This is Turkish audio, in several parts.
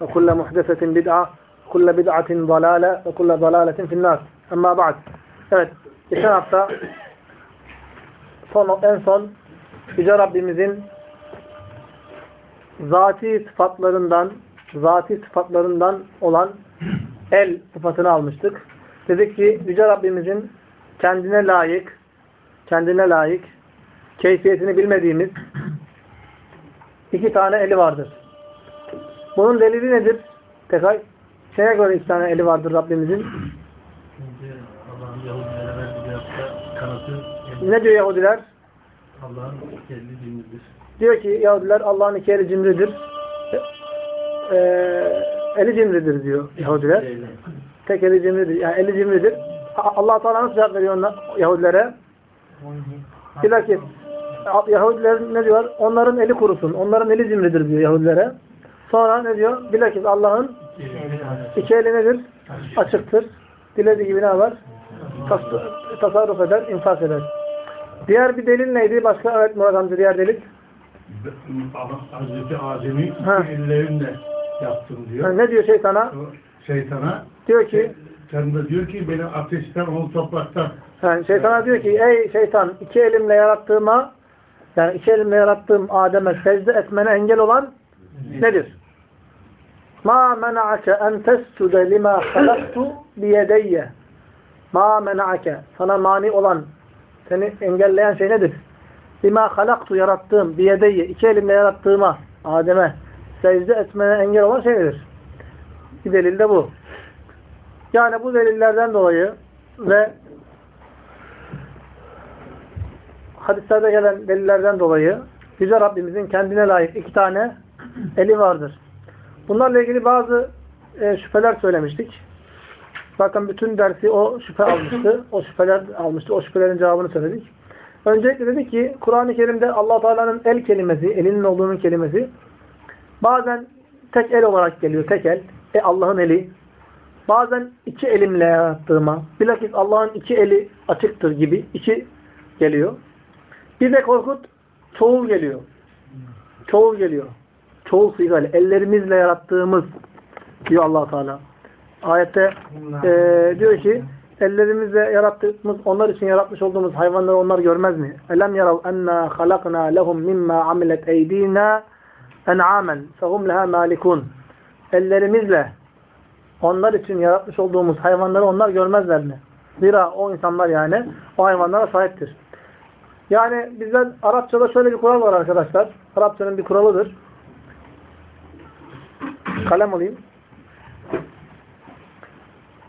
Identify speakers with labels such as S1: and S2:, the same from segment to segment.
S1: ve kulle muhdesetin bid'a kulle bid'atin dalale ve kulle dalaletin finnar. Ama ba'd. Evet. Geçen hafta son, en son Yüce Rabbimizin zati sıfatlarından zati sıfatlarından olan el sıfatını almıştık. Dedik ki Yüce Rabbimizin kendine layık kendine layık keyfiyetini bilmediğimiz iki tane eli vardır. Bunun delili nedir? Tekrar şeye göre iki tane eli vardır Rabbimizin. Ne diyor Yahudiler?
S2: Allah'ın kendi dinidir.
S1: Diyor ki Yahudiler Allah'ın iki eli cimridir. Ee, eli cimridir diyor Yahudiler. Tek eli cimridir. Yani eli cimridir. Allah Teala nasıl cevap veriyor onlar, Yahudilere? Bilakis Yahudiler ne diyor? Onların eli kurusun. Onların eli cimridir diyor Yahudilere. Sonra ne diyor? Bilakis Allah'ın iki eli nedir? Açıktır. Dilediği gibi ne var? Tas tasarruf eder, infak eder. Diğer bir delil neydi? Başka evet Murat amca diğer delil.
S2: Hazreti Adem'i
S1: Ha.
S2: ellerimle yaptım
S1: Ha,
S2: diyor.
S1: ne diyor şeytana?
S2: Şeytana
S1: Diyor ki
S2: sen de diyor ki beni ateşten ol topraktan.
S1: yani şeytana diyor ki ey şeytan iki elimle yarattığıma yani iki elimle yarattığım Adem'e secde etmene engel olan nedir? Ma mena'ake en tescude lima halaktu biyedeyye. Ma mena'ake. Sana mani olan, seni engelleyen şey nedir? Lima halaktu yarattığım biyedeyye. iki elimle yarattığıma, Adem'e secde etmene engel olan şey nedir? Bir delil de bu. Yani bu delillerden dolayı ve hadislerde gelen delillerden dolayı Yüce Rabbimizin kendine layık iki tane eli vardır. Bunlarla ilgili bazı e, şüpheler söylemiştik. Zaten bütün dersi o şüphe almıştı. O şüpheler almıştı. O şüphelerin cevabını söyledik. Öncelikle dedik ki Kur'an-ı Kerim'de allah Teala'nın el kelimesi, elinin olduğunun kelimesi bazen tek el olarak geliyor. Tek el. E Allah'ın eli. Bazen iki elimle yarattığıma, bilakis Allah'ın iki eli açıktır gibi iki geliyor. Bir de korkut çoğul geliyor. Çoğul geliyor. Çoğul sigayla. Ellerimizle yarattığımız diyor allah Teala. Ayette e, diyor ki ellerimizle yarattığımız, onlar için yaratmış olduğumuz hayvanları onlar görmez mi? Elem yarav enna halakna lehum mimma amilet eydina en'amen fehum leha malikun. Ellerimizle onlar için yaratmış olduğumuz hayvanları onlar görmezler mi? Zira o insanlar yani o hayvanlara sahiptir. Yani bizden Arapçada şöyle bir kural var arkadaşlar. Arapçanın bir kuralıdır. Kalem alayım.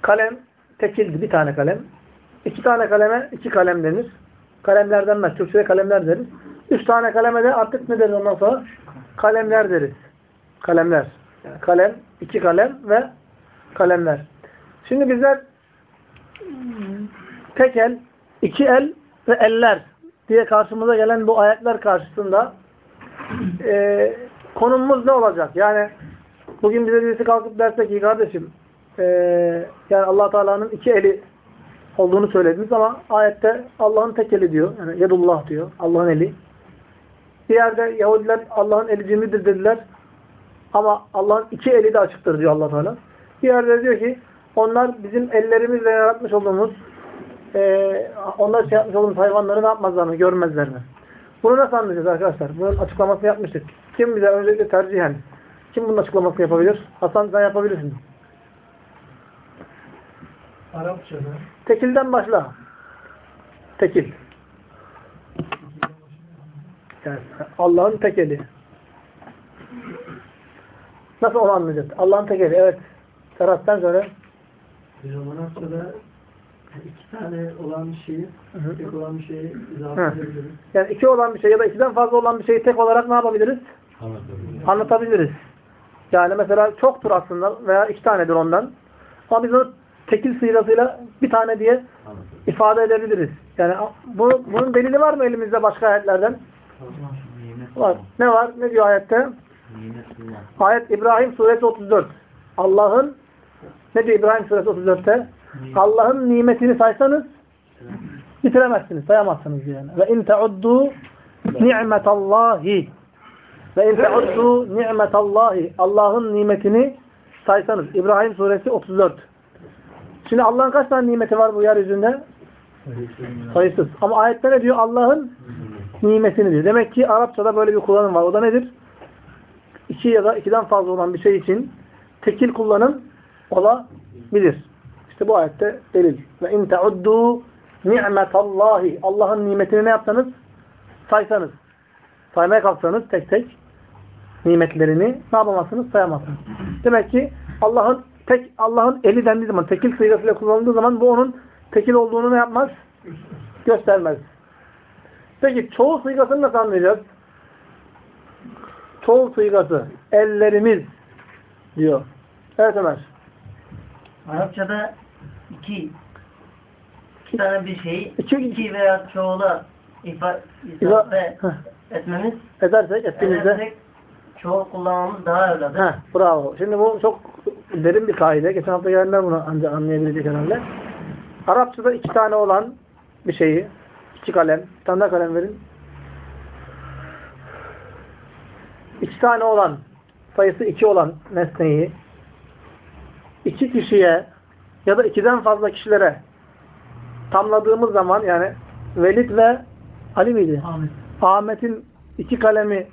S1: Kalem tekildi. Bir tane kalem. İki tane kaleme iki kalem denir. Kalemler denmez. Türkçe'de kalemler deriz. Üç tane kaleme de artık ne deriz ondan sonra? Kalemler deriz. Kalemler. Kalem, iki kalem ve kalemler. Şimdi bizler tek el, iki el ve eller diye karşımıza gelen bu ayetler karşısında e, konumumuz ne olacak? Yani bugün bize birisi kalkıp derse ki kardeşim e, yani allah Teala'nın iki eli olduğunu söylediniz ama ayette Allah'ın tek eli diyor. Yani yedullah diyor. Allah'ın eli. Bir yerde Yahudiler Allah'ın eli cimridir dediler. Ama Allah'ın iki eli de açıktır diyor allah Teala. Bir yerde diyor ki onlar bizim ellerimizle yaratmış olduğumuz e, onlar şey yapmış olduğumuz hayvanları ne yapmazlar mı? Görmezler mi? Bunu nasıl anlayacağız arkadaşlar? Bunun açıklamasını yapmıştık. Kim bize öncelikle tercihen kim bunun açıklamasını yapabilir? Hasan sen yapabilirsin.
S3: Arapçada
S1: Tekilden başla. Tekil. Yani Allah'ın tekeli. Nasıl onu anlayacağız? Allah'ın tekeli. Evet. Serhat sen söyle.
S3: hocam Arapçada iki tane olan bir şeyi
S1: Hı hı.
S3: tek olan bir şeyi izafe
S1: Hı.
S3: edebiliriz.
S1: Yani iki olan bir şey ya da ikiden fazla olan bir şeyi tek olarak ne yapabiliriz? Anlatabiliriz. Yani mesela çoktur aslında veya iki tanedir ondan. Ama biz onu tekil sıyırasıyla bir tane diye ifade edebiliriz. Yani bu, bunun delili var mı elimizde başka ayetlerden? Var. Ne var? Ne diyor ayette? Ayet İbrahim suresi 34. Allah'ın ne diyor İbrahim suresi 34'te? Allah'ın nimetini saysanız bitiremezsiniz, sayamazsınız yani. Ve in teuddu ni'metallahi ve in teuddu ni'metallahi Allah'ın nimetini saysanız. İbrahim suresi 34. Şimdi Allah'ın kaç tane nimeti var bu yeryüzünde? Sayısız. Ama ayette ne diyor? Allah'ın nimetini diyor. Demek ki Arapçada böyle bir kullanım var. O da nedir? İki ya da ikiden fazla olan bir şey için tekil kullanım olabilir. İşte bu ayette delil. Ve in teuddu ni'metallahi Allah'ın nimetini ne yapsanız? Saysanız. Saymaya kalksanız tek tek nimetlerini ne yapamazsınız? Sayamazsınız. Demek ki Allah'ın tek Allah'ın eli dendiği zaman, tekil sıygasıyla kullanıldığı zaman bu onun tekil olduğunu ne yapmaz? Göstermez. Peki çoğul sıygasını nasıl anlayacağız? Çoğul sıygası. Ellerimiz diyor. Evet Ömer.
S4: Arapçada iki, iki tane bir şeyi
S1: İki-
S4: iki veya çoğula ifa,
S1: İza-
S4: izafe
S1: Heh.
S4: Etmemiz
S1: Edersek, ettiğimizde.
S4: edersek çoğul kullanmamız daha evladır.
S1: Heh, bravo. Şimdi bu çok derin bir kaide. Geçen hafta gelenler bunu ancak anlayabilecek herhalde. Arapçada iki tane olan bir şeyi, iki kalem, bir tane daha kalem verin. İki tane olan, sayısı iki olan nesneyi iki kişiye ya da ikiden fazla kişilere tamladığımız zaman yani Velid ve Ali miydi?
S3: Ahmet.
S1: Ahmet'in iki kalemi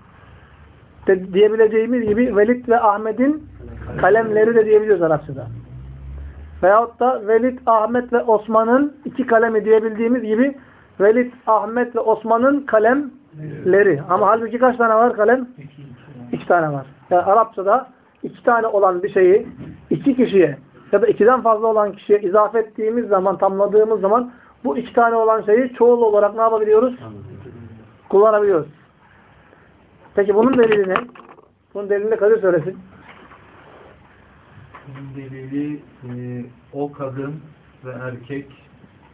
S1: de diyebileceğimiz gibi Velid ve Ahmet'in kalemleri de diyebiliyoruz Arapçada. Veyahut da Velid, Ahmet ve Osman'ın iki kalemi diyebildiğimiz gibi Velid, Ahmet ve Osman'ın kalemleri. Ama halbuki kaç tane var kalem? İki tane var. Yani Arapçada iki tane olan bir şeyi iki kişiye ya da ikiden fazla olan kişiye izafe ettiğimiz zaman, tamladığımız zaman bu iki tane olan şeyi çoğul olarak ne yapabiliyoruz? kullanabiliyoruz. Peki bunun delili ne? Bunun delili Kadir söylesin.
S5: Bunun delili e, o kadın ve erkek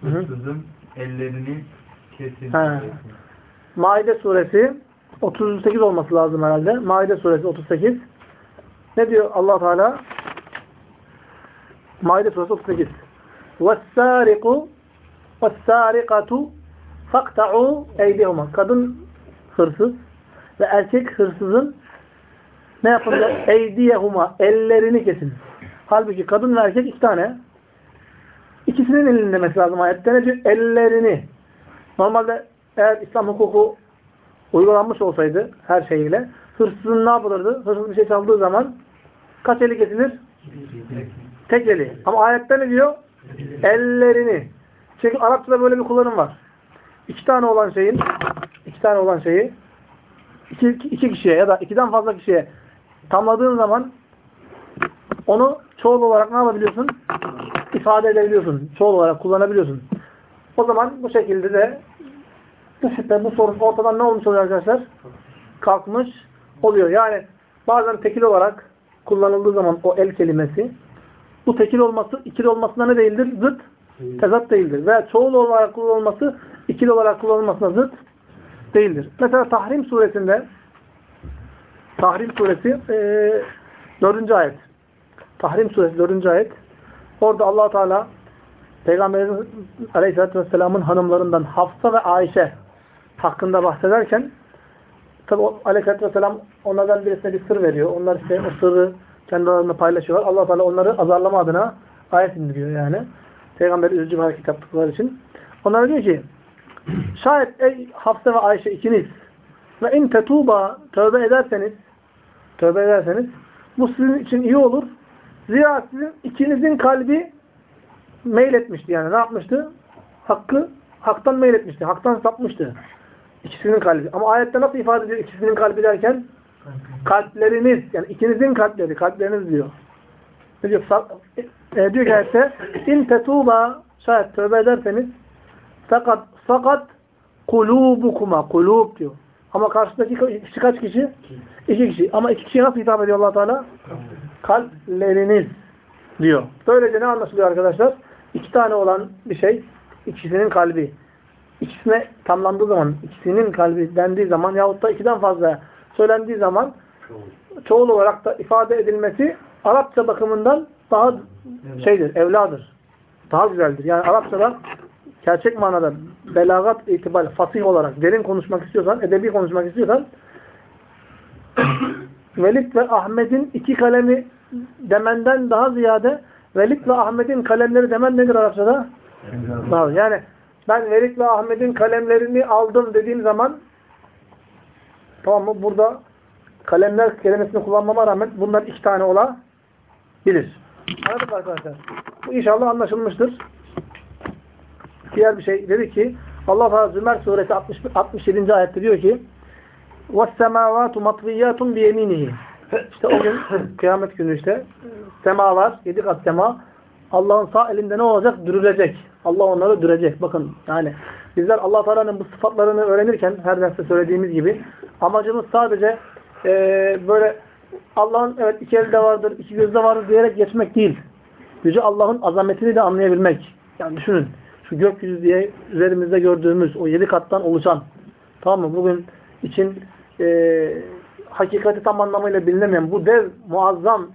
S5: hırsızın ellerini kesin.
S1: Maide suresi 38 olması lazım herhalde. Maide suresi 38. Ne diyor Allah Teala? Maide suresi 38. Vesariku vesarikatu fakta'u eydihuma. Kadın hırsız ve erkek hırsızın ne yapılacak? Eydiyehuma. Ellerini kesin. Halbuki kadın ve erkek iki tane. İkisinin elini demesi lazım ayette. Ne diyor? Ellerini. Normalde eğer İslam hukuku uygulanmış olsaydı her şeyiyle hırsızın ne yapılırdı? Hırsız bir şey çaldığı zaman kaç eli kesilir? Tek eli. Ama ayette ne diyor? Ellerini. Çünkü Arapçada böyle bir kullanım var. İki tane olan şeyin iki tane olan şeyi iki, iki kişiye ya da ikiden fazla kişiye tamladığın zaman onu çoğul olarak ne yapabiliyorsun? İfade edebiliyorsun. Çoğul olarak kullanabiliyorsun. O zaman bu şekilde de bu şüphe, bu sorun ortadan ne olmuş oluyor arkadaşlar? Kalkmış oluyor. Yani bazen tekil olarak kullanıldığı zaman o el kelimesi bu tekil olması ikili olmasına ne değildir? Zıt. Tezat değildir. Veya çoğul olarak kullanılması ikili olarak kullanılmasına zıt değildir. Mesela Tahrim suresinde Tahrim suresi e, 4. ayet. Tahrim suresi 4. ayet. Orada allah Teala Peygamberimiz Aleyhisselatü Vesselam'ın hanımlarından Hafsa ve Ayşe hakkında bahsederken tabi Aleyhisselatü Vesselam onlardan birisine bir sır veriyor. Onlar işte o sırrı kendi aralarında paylaşıyorlar. allah Teala onları azarlama adına ayet indiriyor yani. Peygamberi üzücü bir hareket yaptıkları için. Onlara diyor ki şayet ey Hafsa ve Ayşe ikiniz ve in tetuba tövbe ederseniz tövbe ederseniz bu sizin için iyi olur. Zira sizin ikinizin kalbi meyletmişti yani. Ne yapmıştı? Hakkı, haktan meyletmişti. Haktan sapmıştı. İkisinin kalbi. Ama ayette nasıl ifade ediyor ikisinin kalbi derken? Kalpleriniz, yani ikinizin kalpleri, kalpleriniz diyor. Ne diyor? E, diyor ki ayette, in tetuba, şayet tövbe ederseniz, fakat, fakat kulubukuma, kulub diyor. Ama karşıdaki kişi kaç kişi? İki kişi. Ama iki kişiye nasıl hitap ediyor allah Teala? Kalpleriniz diyor. Böylece ne anlaşılıyor arkadaşlar? İki tane olan bir şey, ikisinin kalbi. İkisine tamlandığı zaman, ikisinin kalbi dendiği zaman yahut da ikiden fazla söylendiği zaman çoğul olarak da ifade edilmesi Arapça bakımından daha şeydir, evladır. Daha güzeldir. Yani Arapçada gerçek manada belagat itibariyle fasih olarak derin konuşmak istiyorsan, edebi konuşmak istiyorsan Velid ve Ahmet'in iki kalemi demenden daha ziyade Velid ve Ahmet'in kalemleri demen nedir Arapçada? Yani ben Velid ve Ahmet'in kalemlerini aldım dediğim zaman tamam mı? Burada kalemler kelimesini kullanmama rağmen bunlar iki tane olabilir. Anladık arkadaşlar? Bu inşallah anlaşılmıştır Diğer bir şey dedi ki Allah Teala Zümer suresi 60, 67. ayette diyor ki وَالسَّمَاوَاتُ مَطْوِيَّاتٌ بِيَمِينِهِ İşte o gün, kıyamet günü işte, semalar, yedi kat sema, Allah'ın sağ elinde ne olacak? Dürülecek. Allah onları dürecek. Bakın yani bizler allah Teala'nın bu sıfatlarını öğrenirken, her derste söylediğimiz gibi, amacımız sadece eee, böyle Allah'ın evet iki elde vardır, iki gözde vardır diyerek geçmek değil. Yüce Allah'ın azametini de anlayabilmek. Yani düşünün, şu gökyüzü diye üzerimizde gördüğümüz o yedi kattan oluşan, tamam mı? Bugün için eee hakikati tam anlamıyla bilinemeyen bu dev, muazzam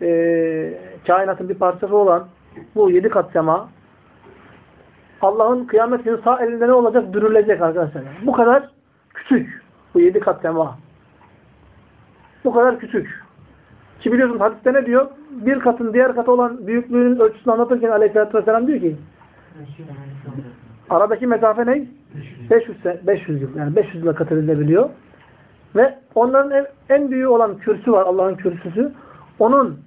S1: eee kainatın bir parçası olan bu yedi kat sema Allah'ın kıyamet günü sağ elinde ne olacak? Dürülecek arkadaşlar. Bu kadar küçük. Bu yedi kat sema. Bu kadar küçük. Ki biliyorsunuz hadiste ne diyor? Bir katın diğer katı olan büyüklüğünün ölçüsünü anlatırken aleyhissalatü vesselam diyor ki aradaki mesafe ne? 500, se- 500 yıl. Yani 500 yıla kat edilebiliyor. Ve onların en, en büyüğü olan kürsü var. Allah'ın kürsüsü. Onun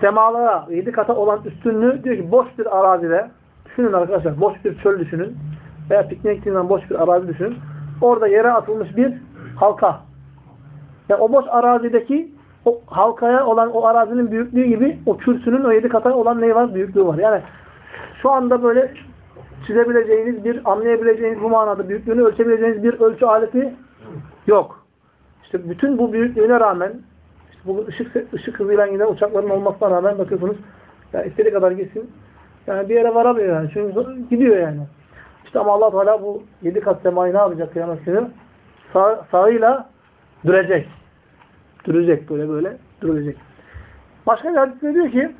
S1: semalara, yedi kata olan üstünlüğü diyor ki boş bir arazide düşünün arkadaşlar. Boş bir çöl düşünün. Veya pikniğe gittiğinden boş bir arazi düşünün. Orada yere atılmış bir halka. Ve o boş arazideki o halkaya olan o arazinin büyüklüğü gibi o kürsünün o yedi kata olan neyi var? Büyüklüğü var. Yani şu anda böyle çizebileceğiniz bir, anlayabileceğiniz bu manada büyüklüğünü ölçebileceğiniz bir ölçü aleti yok. İşte bütün bu büyüklüğüne rağmen işte bu ışık, ışık hızıyla giden uçakların olmasına rağmen bakıyorsunuz yani istediği kadar gitsin yani bir yere varamıyor yani. Çünkü gidiyor yani. İşte ama Allah Teala bu yedi kat semayı ne yapacak kıyamet günü? Sağ, sağıyla dürecek. Dürecek böyle böyle dürülecek. Başka bir hadiste diyor ki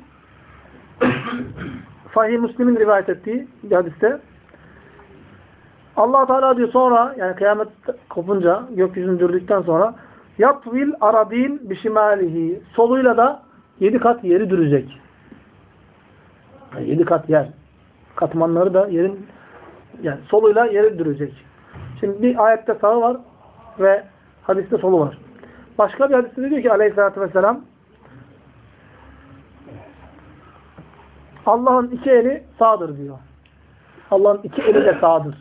S1: Sahih Müslim'in rivayet ettiği bir hadiste allah Teala diyor sonra yani kıyamet kopunca gökyüzünü dürdükten sonra yatvil aradin bişimalihi soluyla da yedi kat yeri dürecek. Yani yedi kat yer. Katmanları da yerin yani soluyla yeri dürecek. Şimdi bir ayette sağı var ve hadiste solu var. Başka bir hadiste diyor ki aleyhissalatü vesselam Allah'ın iki eli sağdır diyor. Allah'ın iki eli de sağdır.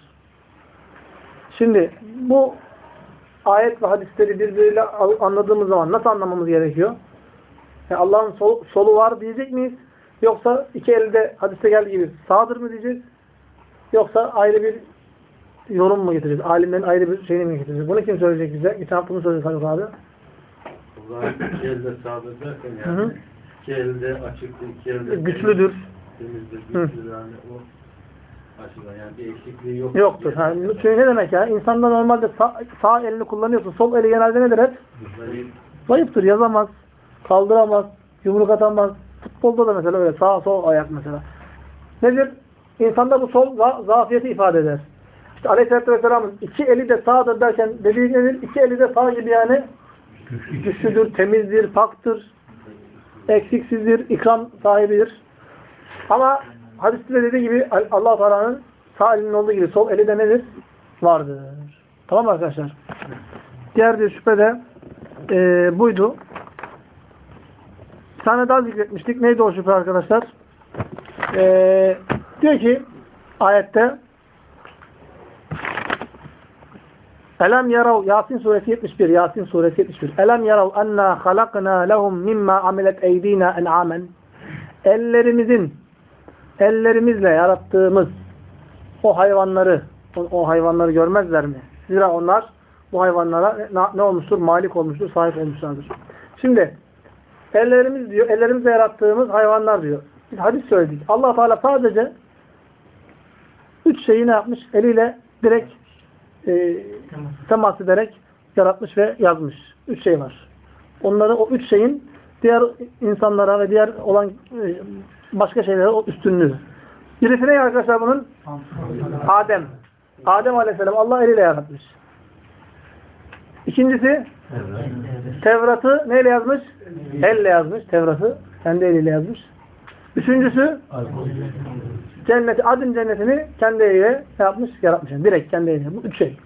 S1: Şimdi bu ayet ve hadisleri birbiriyle anladığımız zaman nasıl anlamamız gerekiyor? Yani Allah'ın sol, solu var diyecek miyiz? Yoksa iki eli de hadiste geldiği gibi sağdır mı diyeceğiz? Yoksa ayrı bir yorum mu getireceğiz? Alimlerin ayrı bir şeyini mi getireceğiz? Bunu kim söyleyecek bize? Geçen bunu söyleyecek Haluk abi.
S2: Allah'ın iki elde sağdır derken
S1: Hı hı.
S2: yani iki elde açıktır, iki elde
S1: Güçlüdür.
S2: Temizdir, güçlüdür yani o açıdan yani bir eksikliği yok.
S1: Yoktur. Ha, çünkü ne demek ya? İnsanda normalde sağ, sağ elini kullanıyorsun. Sol eli genelde nedir hep?
S2: Zayıf.
S1: Zayıftır. Yazamaz. Kaldıramaz. Yumruk atamaz. Futbolda da mesela öyle. Sağ sol ayak mesela. Nedir? İnsanda bu sol za zafiyeti ifade eder. İşte Aleyhisselatü Vesselam'ın iki eli de sağdır derken dediği nedir? İki eli de sağ gibi yani güçlüdür, temizdir, paktır, eksiksizdir, ikram sahibidir. Ama hadiste de dediği gibi allah Teala'nın sağ elinin olduğu gibi sol eli de nedir? Vardır. Tamam mı arkadaşlar? Diğer bir şüphe de e, buydu. Bir tane daha zikretmiştik. Neydi o şüphe arkadaşlar? Ee, diyor ki ayette Elem yarav Yasin suresi 71 Yasin suresi 71 Elem yarav enna halakna lehum mimma amilet eydina en'amen Ellerimizin ellerimizle yarattığımız o hayvanları o, o hayvanları görmezler mi? Zira onlar bu hayvanlara ne, ne olmuştur? Malik olmuştur, sahip olmuşlardır. Şimdi ellerimiz diyor, ellerimizle yarattığımız hayvanlar diyor. Biz hadis söyledik. Allah Teala sadece üç şeyi ne yapmış? Eliyle direkt e, temas ederek yaratmış ve yazmış. Üç şey var. Onları o üç şeyin diğer insanlara ve diğer olan e, başka şeylere o üstünlüğü. Birisi ne arkadaşlar bunun? Adem. Adem Aleyhisselam Allah eliyle yaratmış. İkincisi Tevrat'ı neyle yazmış? Elle yazmış Tevrat'ı. Kendi eliyle yazmış. Üçüncüsü cenneti, adın cennetini kendi eliyle yapmış, yaratmış. Yani direkt kendi eliyle. Bu üç şey.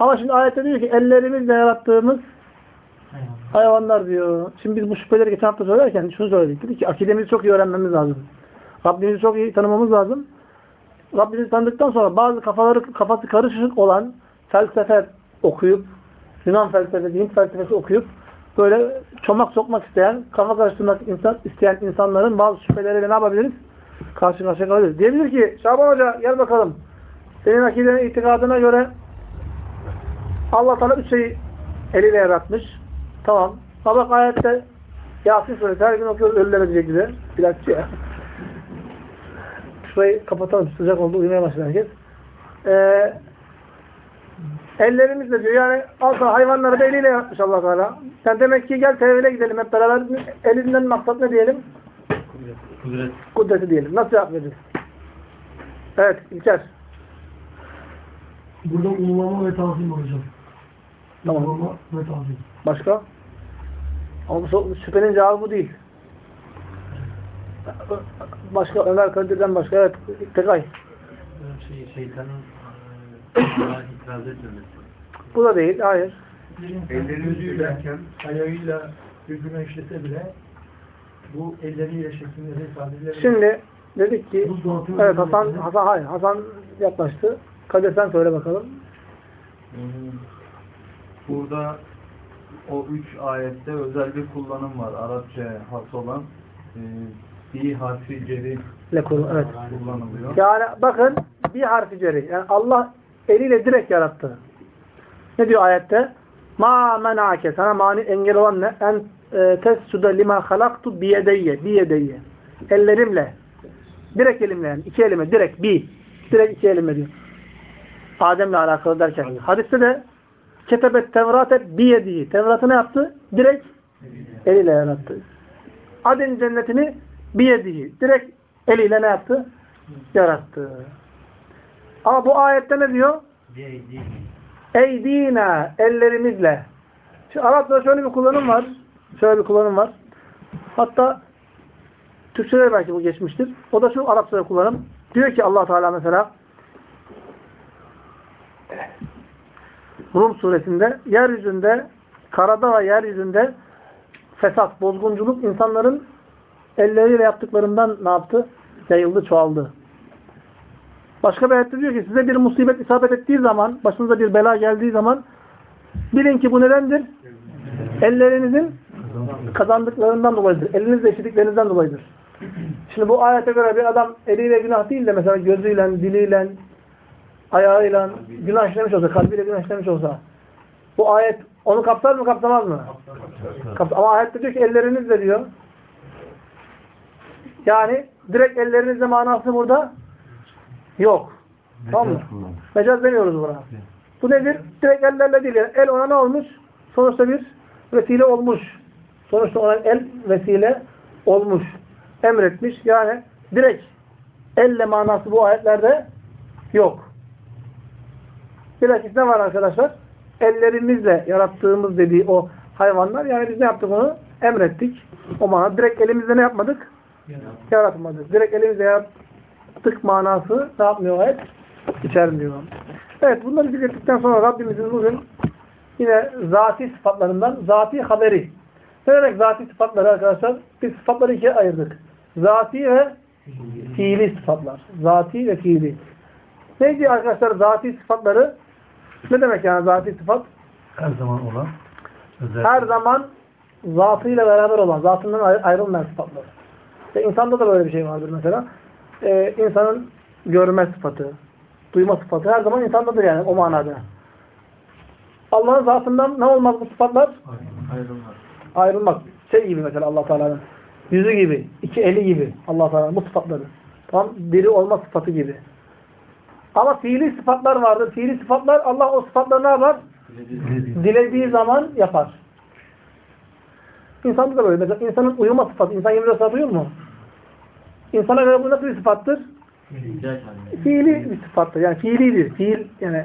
S1: Ama şimdi ayette diyor ki ellerimizle yarattığımız hayvanlar diyor. Şimdi biz bu şüpheleri geçen hafta söylerken şunu söyledik. Dedik ki akidemizi çok iyi öğrenmemiz lazım. Rabbimizi çok iyi tanımamız lazım. Rabbimizi tanıdıktan sonra bazı kafaları kafası karışık olan felsefe okuyup Yunan felsefesi, Hint felsefesi okuyup böyle çomak sokmak isteyen, kafa karıştırmak insan, isteyen insanların bazı şüpheleriyle ne yapabiliriz? Karşı karşıya kalabiliriz. Diyebilir ki Şaban Hoca gel bakalım. Senin akidenin itikadına göre Allah Teala üç şeyi eliyle yaratmış. Tamam. Ha bak ayette Yasin suresi her gün okuyoruz ölülere diyecek bize. Bir dakika ya. Şurayı kapatalım. Sıcak oldu. Uyumaya başladı herkes. Ee, ellerimizle diyor. Yani sana hayvanları da eliyle yaratmış allah Teala. Sen demek ki gel tevhile gidelim hep beraber. Elinden maksat ne diyelim?
S2: Kudret.
S1: Kudreti diyelim. Nasıl cevap veririz? Evet İlker.
S3: Burada ululama ve tazim hocam.
S1: Tamam.
S3: Ululama ve tazim.
S1: Başka? Ama bu şüphenin cevabı bu değil. Başka Ömer Kadir'den başka evet Tekay.
S2: Şey, şeytanın Allah'a itiraz etmemesi.
S1: Bu da değil. Hayır.
S5: Ellerimizi yürürken
S3: ayağıyla gözünü işlese bile bu elleriyle şeklinde ifadeleri
S1: Şimdi dedik ki evet Hasan Hasan hayır Hasan yaklaştı. Kadir sen söyle bakalım.
S5: burada o üç ayette özel bir kullanım var. Arapçaya has olan e, bir harfi ceri
S1: Lekul evet.
S5: kullanılıyor.
S1: Yani bakın bir harfi ceri. Yani Allah eliyle direkt yarattı. Ne diyor ayette? Ma menake sana mani engel olan ne? En e, tessude lima halaktu biyedeyye. Biyedeyye. Ellerimle. Direkt elimle yani. iki elime. Direkt. Bi. Direkt iki elimle diyor. Adem'le alakalı derken. Hadiste de ketebet tevrate biyediyi. Tevrat'ı ne yaptı? Direkt eliyle yarattı. Adem cennetini biyediyi. Direkt eliyle ne yaptı? Yarattı. Ama bu ayette ne diyor? Eydina ellerimizle. Şimdi Arapçada şöyle bir kullanım var. Şöyle bir kullanım var. Hatta Türkçe'de belki bu geçmiştir. O da şu Arapçada kullanım. Diyor ki allah Teala mesela Rum suresinde yeryüzünde karada ve yeryüzünde fesat, bozgunculuk insanların elleriyle yaptıklarından ne yaptı? Yayıldı, çoğaldı. Başka bir ayette diyor ki size bir musibet isabet ettiği zaman, başınıza bir bela geldiği zaman bilin ki bu nedendir? Ellerinizin kazandıklarından dolayıdır. Elinizle işlediklerinizden dolayıdır. Şimdi bu ayete göre bir adam eliyle günah değil de mesela gözüyle, diliyle, ayağıyla günah işlemiş olsa, kalbiyle günah işlemiş olsa bu ayet onu kapsar mı kapsamaz mı? Kapsar. Ama ayette diyor ki ellerinizle diyor. Yani direkt ellerinizle manası burada yok. Tamam mı? Mecaz demiyoruz buna. Bu nedir? Direkt ellerle değil. Yani el ona ne olmuş? Sonuçta bir vesile olmuş. Sonuçta ona el vesile olmuş. Emretmiş. Yani direkt elle manası bu ayetlerde yok. Bilakis ne var arkadaşlar? Ellerimizle yarattığımız dediği o hayvanlar. Yani biz ne yaptık onu? Emrettik. O manada direkt elimizle ne yapmadık? Yaratmadık. Direkt elimizle yarattık manası ne yapmıyor ayet? İçermiyor. Evet bunları zikrettikten sonra Rabbimizin bugün yine zati sıfatlarından zati haberi. Ne demek zati sıfatları arkadaşlar? Biz sıfatları ikiye ayırdık. Zati ve Fiili sıfatlar. Zati ve fiili. Neydi arkadaşlar zati sıfatları? Ne demek yani zati sıfat?
S2: Her zaman olan özel.
S1: Her zaman zatıyla beraber olan, zatından ayrı- ayrılmayan sıfatlar. Ve insanda da böyle bir şey vardır mesela. Ee, insanın görme sıfatı, duyma sıfatı her zaman insandadır yani o manada. Allah'ın zatından ne olmaz bu sıfatlar?
S5: Ayrılmaz.
S1: Ayrılmak. Şey gibi mesela allah Teala'nın. Yüzü gibi, iki eli gibi allah Teala'nın bu sıfatları. Tam diri olma sıfatı gibi. Ama fiili sıfatlar vardır. Fiili sıfatlar Allah o sıfatları ne yapar? Dilediği zaman yapar. İnsanda da böyle. Mesela insanın uyuma sıfatı. İnsan 24 saat uyur mu? İnsana göre bu nasıl bir sıfattır? Fiili bir sıfattır. Yani fiilidir. Fiil yani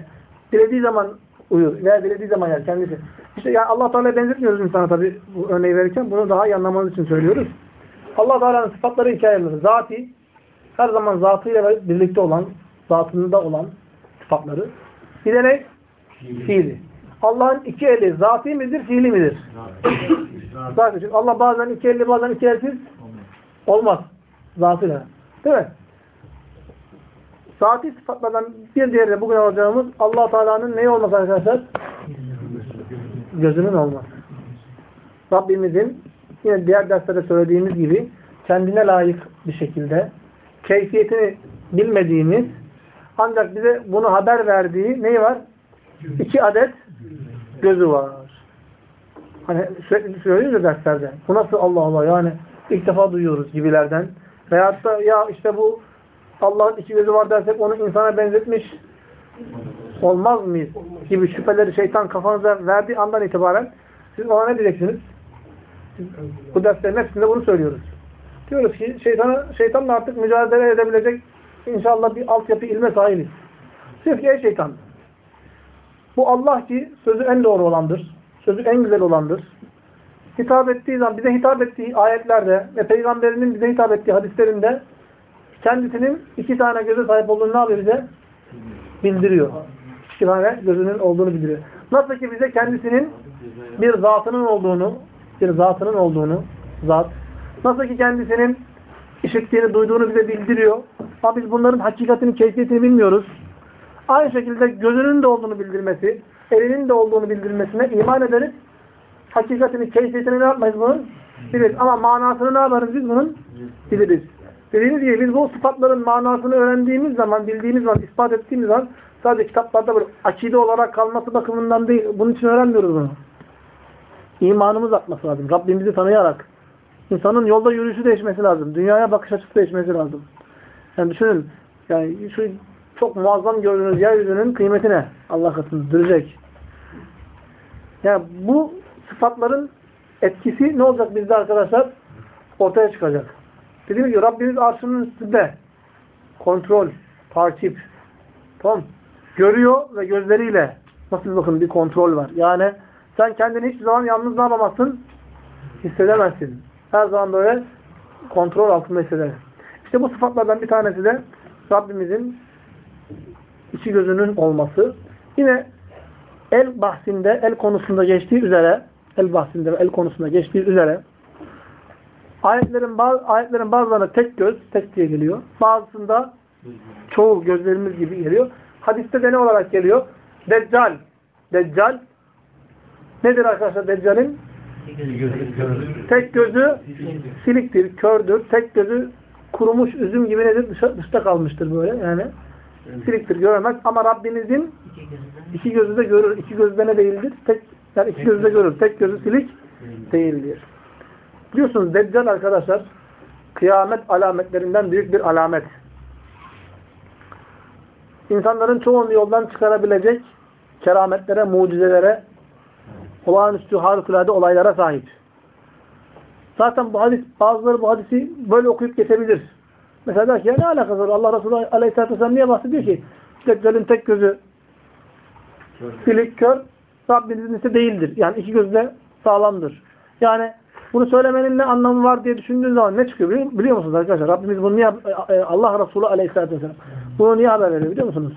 S1: dilediği zaman uyur veya dilediği zaman yer kendisi. İşte yani Allah Teala'ya benzetmiyoruz insana tabi bu örneği verirken. Bunu daha iyi anlamanız için söylüyoruz. Allah Teala'nın sıfatları ayrılır. Zati her zaman zatıyla birlikte olan, zatında olan sıfatları. Ne? Fiili. Allah'ın iki eli zati midir, fiili midir? Zati. Çünkü Allah bazen iki elli, bazen iki elsiz olmaz. Zatıyla. Değil mi? Zati sıfatlardan bir diğeri de bugün alacağımız allah Teala'nın neyi olması arkadaşlar? Gözünün olması. Rabbimizin yine diğer derslerde söylediğimiz gibi kendine layık bir şekilde keyfiyetini bilmediğimiz ancak bize bunu haber verdiği neyi var? İki adet gözü var. Hani söylüyoruz ya derslerde. Bu nasıl Allah Allah yani ilk defa duyuyoruz gibilerden. Veyahut da ya işte bu Allah'ın iki gözü var dersek onu insana benzetmiş olmaz mıyız? Gibi şüpheleri şeytan kafanıza verdiği andan itibaren siz ona ne diyeceksiniz? Bu derslerin hepsinde bunu söylüyoruz. Diyoruz ki şeytana, şeytanla artık mücadele edebilecek inşallah bir altyapı ilme sahibiz. Ki ey şeytan bu Allah ki sözü en doğru olandır. Sözü en güzel olandır. Hitap ettiği zaman bize hitap ettiği ayetlerde ve peygamberinin bize hitap ettiği hadislerinde kendisinin iki tane göze sahip olduğunu ne yapıyor bize? Bildiriyor. İki tane gözünün olduğunu bildiriyor. Nasıl ki bize kendisinin bir zatının olduğunu, bir zatının olduğunu, zat, nasıl ki kendisinin işittiğini, duyduğunu bize bildiriyor. Ama biz bunların hakikatini, keyfiyetini bilmiyoruz. Aynı şekilde gözünün de olduğunu bildirmesi, elinin de olduğunu bildirmesine iman ederiz. Hakikatini, keyfiyetini ne yapmayız bunun? Biliriz. Ama manasını ne yaparız biz bunun? Biliriz. Dediğimiz gibi biz bu sıfatların manasını öğrendiğimiz zaman, bildiğimiz zaman, ispat ettiğimiz zaman sadece kitaplarda böyle akide olarak kalması bakımından değil. Bunun için öğrenmiyoruz bunu. İmanımız artması lazım. Rabbimizi tanıyarak. İnsanın yolda yürüyüşü değişmesi lazım. Dünyaya bakış açısı değişmesi lazım. Yani düşünün. Yani şu çok muazzam gördüğünüz yeryüzünün kıymeti ne? Allah katında dürecek. Yani bu sıfatların etkisi ne olacak bizde arkadaşlar? Ortaya çıkacak. Dediğim gibi Rabbimiz arşının üstünde. Kontrol, takip. Tamam Görüyor ve gözleriyle. Nasıl bakın bir kontrol var. Yani sen kendini hiçbir zaman yalnız ne yapamazsın? Hissedemezsin. Her zaman böyle kontrol altında hissedersin. İşte bu sıfatlardan bir tanesi de Rabbimizin iki gözünün olması. Yine el bahsinde, el konusunda geçtiği üzere, el bahsinde el konusunda geçtiği üzere ayetlerin, bazı, ayetlerin bazılarında tek göz, tek diye geliyor. Bazısında çoğu gözlerimiz gibi geliyor. Hadiste de ne olarak geliyor? Deccal. Deccal nedir arkadaşlar Deccal'in? Tek gözü siliktir, kördür. Tek gözü kurumuş üzüm gibi nedir? Dışta kalmıştır böyle yani. Siliktir, göremez. Ama Rabbimizin iki gözü de görür. İki gözü de ne değildir? Tek, yani iki gözü de görür. Tek gözü silik değildir. Biliyorsunuz Deccal arkadaşlar kıyamet alametlerinden büyük bir alamet. İnsanların çoğunu yoldan çıkarabilecek kerametlere, mucizelere, olağanüstü harikulade olaylara sahip. Zaten bu hadis, bazıları bu hadisi böyle okuyup geçebilir. Mesela der ki ya ne alakası var? Allah Resulü Aleyhisselatü Vesselam niye bahsediyor ki? Deccal'in tek gözü silik, kör, Rabbinizin ise değildir. Yani iki gözü de sağlamdır. Yani bunu söylemenin ne anlamı var diye düşündüğün zaman ne çıkıyor biliyor, biliyor musunuz arkadaşlar? Rabbimiz bunu niye Allah Resulü Aleyhisselatü Vesselam bunu niye haber veriyor biliyor musunuz?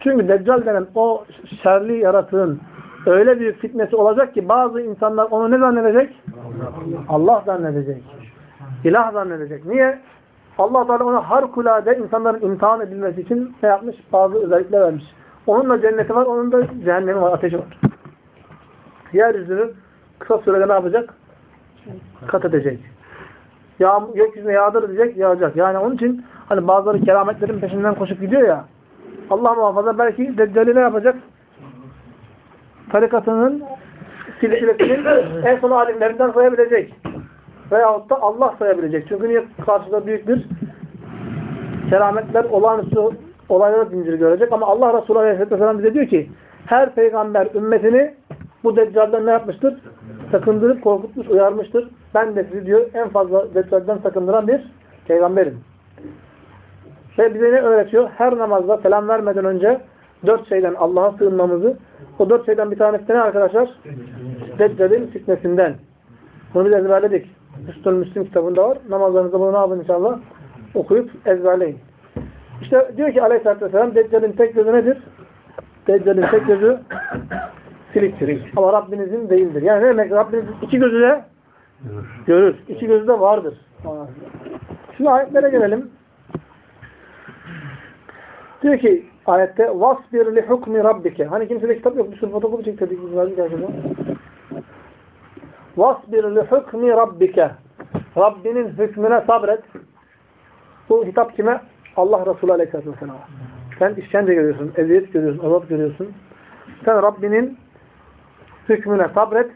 S1: Çünkü Deccal denen o şerli yaratığın öyle büyük fitnesi olacak ki bazı insanlar onu ne zannedecek? Allah zannedecek. İlah zannedecek. Niye? allah Teala ona harikulade insanların imtihan edilmesi için ne yapmış? Bazı özellikler vermiş. Onun da cenneti var, onun da cehennemi var, ateşi var. Yeryüzünü kısa sürede ne yapacak? Kat edecek. Yağ, gökyüzüne yağdır diyecek, yağacak. Yani onun için hani bazıları kerametlerin peşinden koşup gidiyor ya. Allah muhafaza belki Deccali ne yapacak? Tarikatının silsilesinin en son alimlerinden sayabilecek. Veyahut da Allah sayabilecek. Çünkü niye karşıda büyük bir kerametler, olağanüstü olaylara zincir görecek. Ama Allah Resulü Aleyhisselatü Vesselam bize diyor ki her peygamber ümmetini bu deccalden ne yapmıştır? Sakındırıp korkutmuş, uyarmıştır. Ben de sizi diyor en fazla deccalden sakındıran bir peygamberim. Ve bize ne öğretiyor? Her namazda selam vermeden önce dört şeyden Allah'a sığınmamızı, o dört şeyden bir tanesi ne arkadaşlar? Deccal'in fitnesinden. Bunu biz ezberledik. Müslüm Müslim kitabında var. Namazlarınızda bunu ne yapın inşallah? Okuyup ezberleyin. İşte diyor ki aleyhissalatü vesselam Deccal'in tek gözü nedir? Deccal'in tek gözü siliktir. Ama Rabbinizin değildir. Yani ne demek? Rabbiniz iki gözü de görür. İki gözü de vardır. Şimdi ayetlere gelelim. Diyor ki ayette vasbir li hukmi rabbike. Hani kimsede kitap yok. Bir sürü fotokopi çektirdik biz verdik herkese. Vasbir li hukmi rabbike. Rabbinin hükmüne sabret. Bu hitap kime? Allah Resulü Aleyhisselatü Vesselam. Sen işkence görüyorsun, eziyet görüyorsun, azap görüyorsun. Sen Rabbinin hükmüne sabret.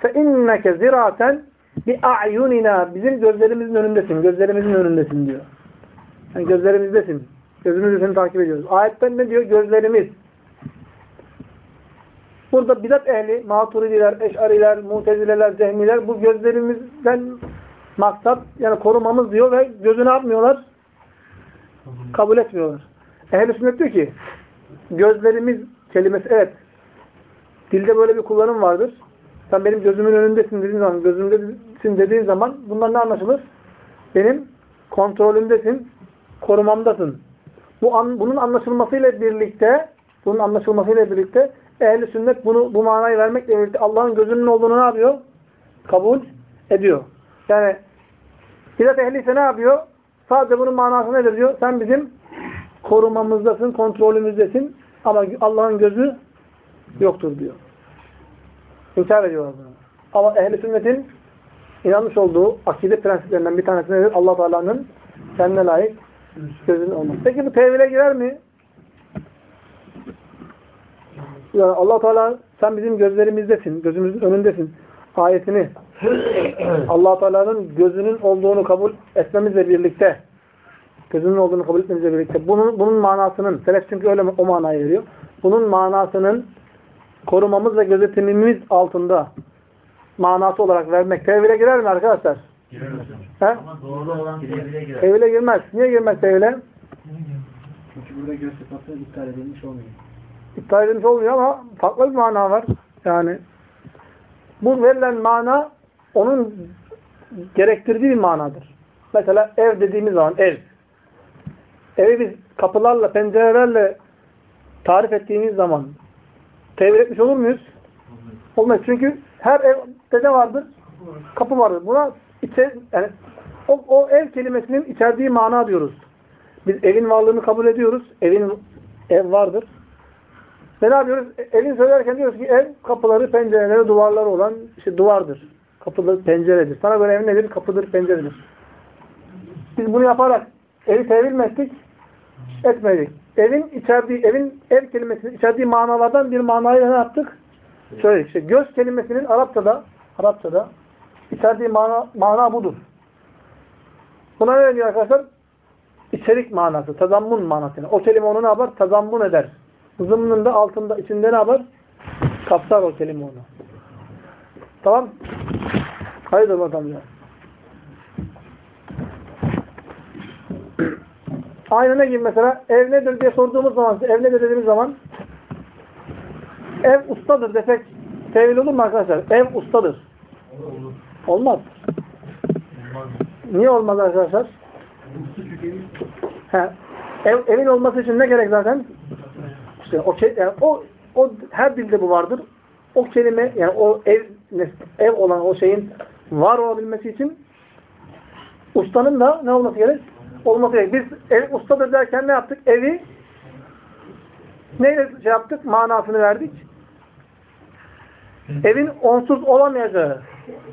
S1: Fe inneke ziraten bi a'yunina. Bizim gözlerimizin önündesin, gözlerimizin önündesin diyor. Yani gözlerimizdesin. Gözümüzle seni takip ediyoruz. Ayetten ne diyor? Gözlerimiz. Burada bidat ehli, maturidiler, eşariler, mutezileler, cehmiler bu gözlerimizden maksat yani korumamız diyor ve gözü ne yapmıyorlar? Kabul etmiyorlar. Ehl-i sünnet diyor ki gözlerimiz kelimesi evet dilde böyle bir kullanım vardır. Sen benim gözümün önündesin dediğin zaman, gözümdesin dediğin zaman bundan ne anlaşılır? Benim kontrolümdesin, korumamdasın. Bu an, bunun anlaşılmasıyla birlikte bunun anlaşılmasıyla birlikte ehli sünnet bunu bu manayı vermekle birlikte Allah'ın gözünün olduğunu ne yapıyor? Kabul ediyor. Yani bidat ehli ise ne yapıyor? Sadece bunun manası nedir diyor? Sen bizim korumamızdasın, kontrolümüzdesin ama Allah'ın gözü yoktur diyor. İnkar ediyorlar bunu. Ama ehli sünnetin inanmış olduğu akide prensiplerinden bir tanesi nedir? Allah Teala'nın kendine layık gözünün olması. Peki bu tevhile girer mi? Yani allah Teala sen bizim gözlerimizdesin, gözümüzün önündesin. Ayetini allah Teala'nın gözünün olduğunu kabul etmemizle birlikte gözünün olduğunu kabul etmemizle birlikte bunun, bunun manasının, Selef çünkü öyle o manayı veriyor. Bunun manasının korumamız ve gözetimimiz altında manası olarak vermek tevhile girer mi arkadaşlar?
S2: Girer hocam.
S1: He?
S4: Ama doğru olan tevhile girer.
S1: Tevhile girmez. Niye girmez tevhile?
S3: Çünkü burada göz sıfatı iptal edilmiş olmuyor.
S1: İptal edilmiş olmuyor ama farklı bir mana var. Yani bu verilen mana onun gerektirdiği bir manadır. Mesela ev dediğimiz zaman ev. Evi biz kapılarla, pencerelerle tarif ettiğimiz zaman tevhid etmiş olur muyuz? Olmaz. Çünkü her evde ne vardır? Kapı vardır. Buna içe, yani o, o ev kelimesinin içerdiği mana diyoruz. Biz evin varlığını kabul ediyoruz. Evin ev vardır. Ve ne yapıyoruz? E, Evin söylerken diyoruz ki ev kapıları, pencereleri, duvarları olan işte duvardır. Kapıdır, penceredir. Sana göre ev nedir? Kapıdır, penceredir. Biz bunu yaparak evi ettik? Etmedik. Evin içerdiği, evin ev kelimesinin içerdiği manalardan bir manayı ne yaptık? Şöyle işte göz kelimesinin Arapçada Arapçada içerdiği mana, mana budur. Buna ne deniyor arkadaşlar? İçerik manası, tazammun manası. O kelime onu ne yapar? Tazammun eder. Zımnın da altında, içinde ne yapar? Kapsar o kelime onu. Tamam? Hayırdır bakalım ya. Aynı ne gibi mesela? Ev nedir diye sorduğumuz zaman, ev nedir dediğimiz zaman ev ustadır desek tevil olur mu arkadaşlar? Ev ustadır. Olmaz. Niye olmaz arkadaşlar? He. Ev, evin olması için ne gerek zaten? İşte o, yani o, o her dilde bu vardır. O kelime yani o ev ev olan o şeyin var olabilmesi için Ustanın da ne olması gerek? Olması gerek. Biz ev, ustadır derken ne yaptık? Evi neyle şey yaptık? Manasını verdik. Evin onsuz olamayacağı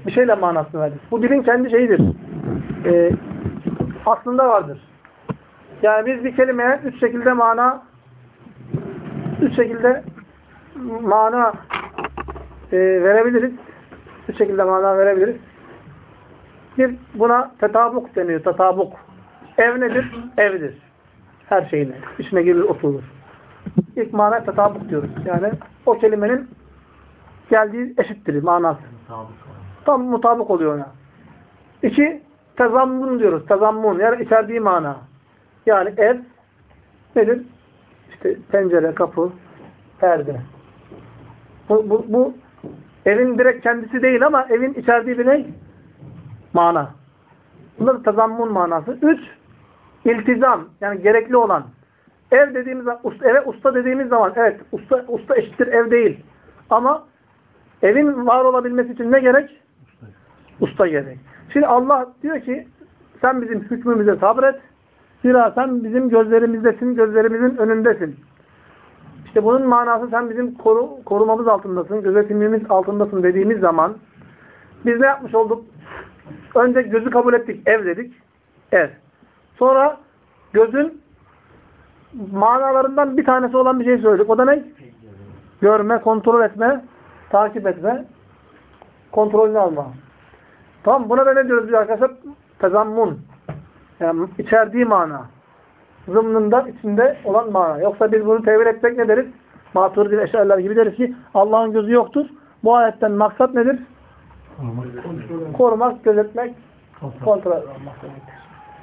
S1: bir şeyle manasını verdik. Bu dilin kendi şeyidir. Ee, aslında vardır. Yani biz bir kelimeye üç şekilde mana üç şekilde mana e, verebiliriz. Üç şekilde mana verebiliriz. Bir buna tetabuk deniyor. Tetabuk. Ev nedir? Evdir. Her şeyine. İçine girir oturur. İlk mana tetabuk diyoruz. Yani o kelimenin geldiği eşittir manası. Tam mutabık oluyor ona. İki, tezammun diyoruz. Tezammun. Yani içerdiği mana. Yani ev nedir? İşte pencere, kapı, perde. Bu, bu, bu evin direkt kendisi değil ama evin içerdiği bir ne? Mana. Bunda da tezammun manası. Üç, iltizam. Yani gerekli olan. Ev dediğimiz eve usta dediğimiz zaman evet usta, usta eşittir ev değil. Ama evin var olabilmesi için ne gerek? Usta gerek. Şimdi Allah diyor ki sen bizim hükmümüze sabret. Zira sen bizim gözlerimizdesin, gözlerimizin önündesin. İşte bunun manası sen bizim koru, korumamız altındasın, gözetimimiz altındasın dediğimiz zaman biz ne yapmış olduk? Önce gözü kabul ettik, ev dedik. Ev. Sonra gözün manalarından bir tanesi olan bir şey söyledik. O da ne? Görme, kontrol etme, takip etme, kontrolünü alma. Tamam buna da ne diyoruz biz arkadaşlar? Tezammun. Yani içerdiği mana. Zımnından içinde olan mana. Yoksa biz bunu tevil etmek ne deriz? Maturidi eşyalar gibi deriz ki Allah'ın gözü yoktur. Bu ayetten maksat nedir? Korumak, gözetmek, kontrol etmek.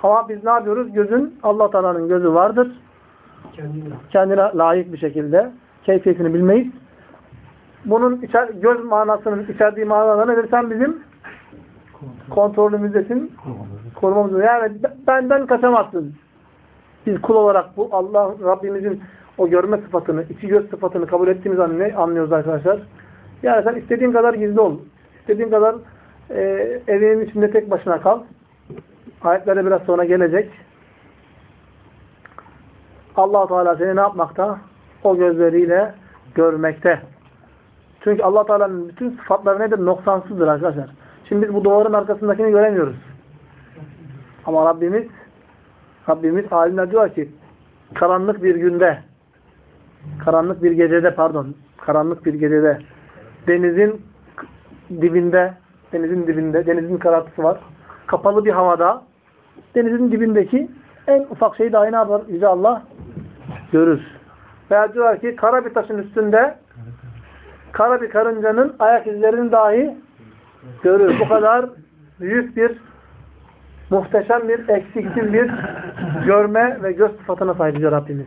S1: Ama biz ne yapıyoruz? Gözün, Allah Teala'nın gözü vardır. Kendine layık bir şekilde keyfiyetini bilmeyiz. Bunun içer, göz manasının içerdiği manalar nedir? Sen bizim kontrolümüzdesin. Korumamızda. Yani benden kaçamazsın. Biz kul olarak bu Allah Rabbimizin o görme sıfatını, içi göz sıfatını kabul ettiğimiz an ne anlıyoruz arkadaşlar? Yani sen istediğin kadar gizli ol. İstediğin kadar e, evinin içinde tek başına kal. Ayetlere biraz sonra gelecek. allah Teala seni ne yapmakta? O gözleriyle görmekte. Çünkü allah Teala'nın bütün sıfatları nedir? Noksansızdır arkadaşlar. Şimdi biz bu duvarın arkasındakini göremiyoruz. Ama Rabbimiz Rabbimiz alimler diyor ki karanlık bir günde karanlık bir gecede pardon karanlık bir gecede denizin dibinde denizin dibinde denizin karartısı var. Kapalı bir havada denizin dibindeki en ufak şeyi dahi ne yapar? Yüce Allah görür. Veya diyorlar ki kara bir taşın üstünde kara bir karıncanın ayak izlerini dahi görür. Bu kadar büyük bir muhteşem bir, eksiksiz bir görme ve göz sıfatına sahip diyor Rabbimiz.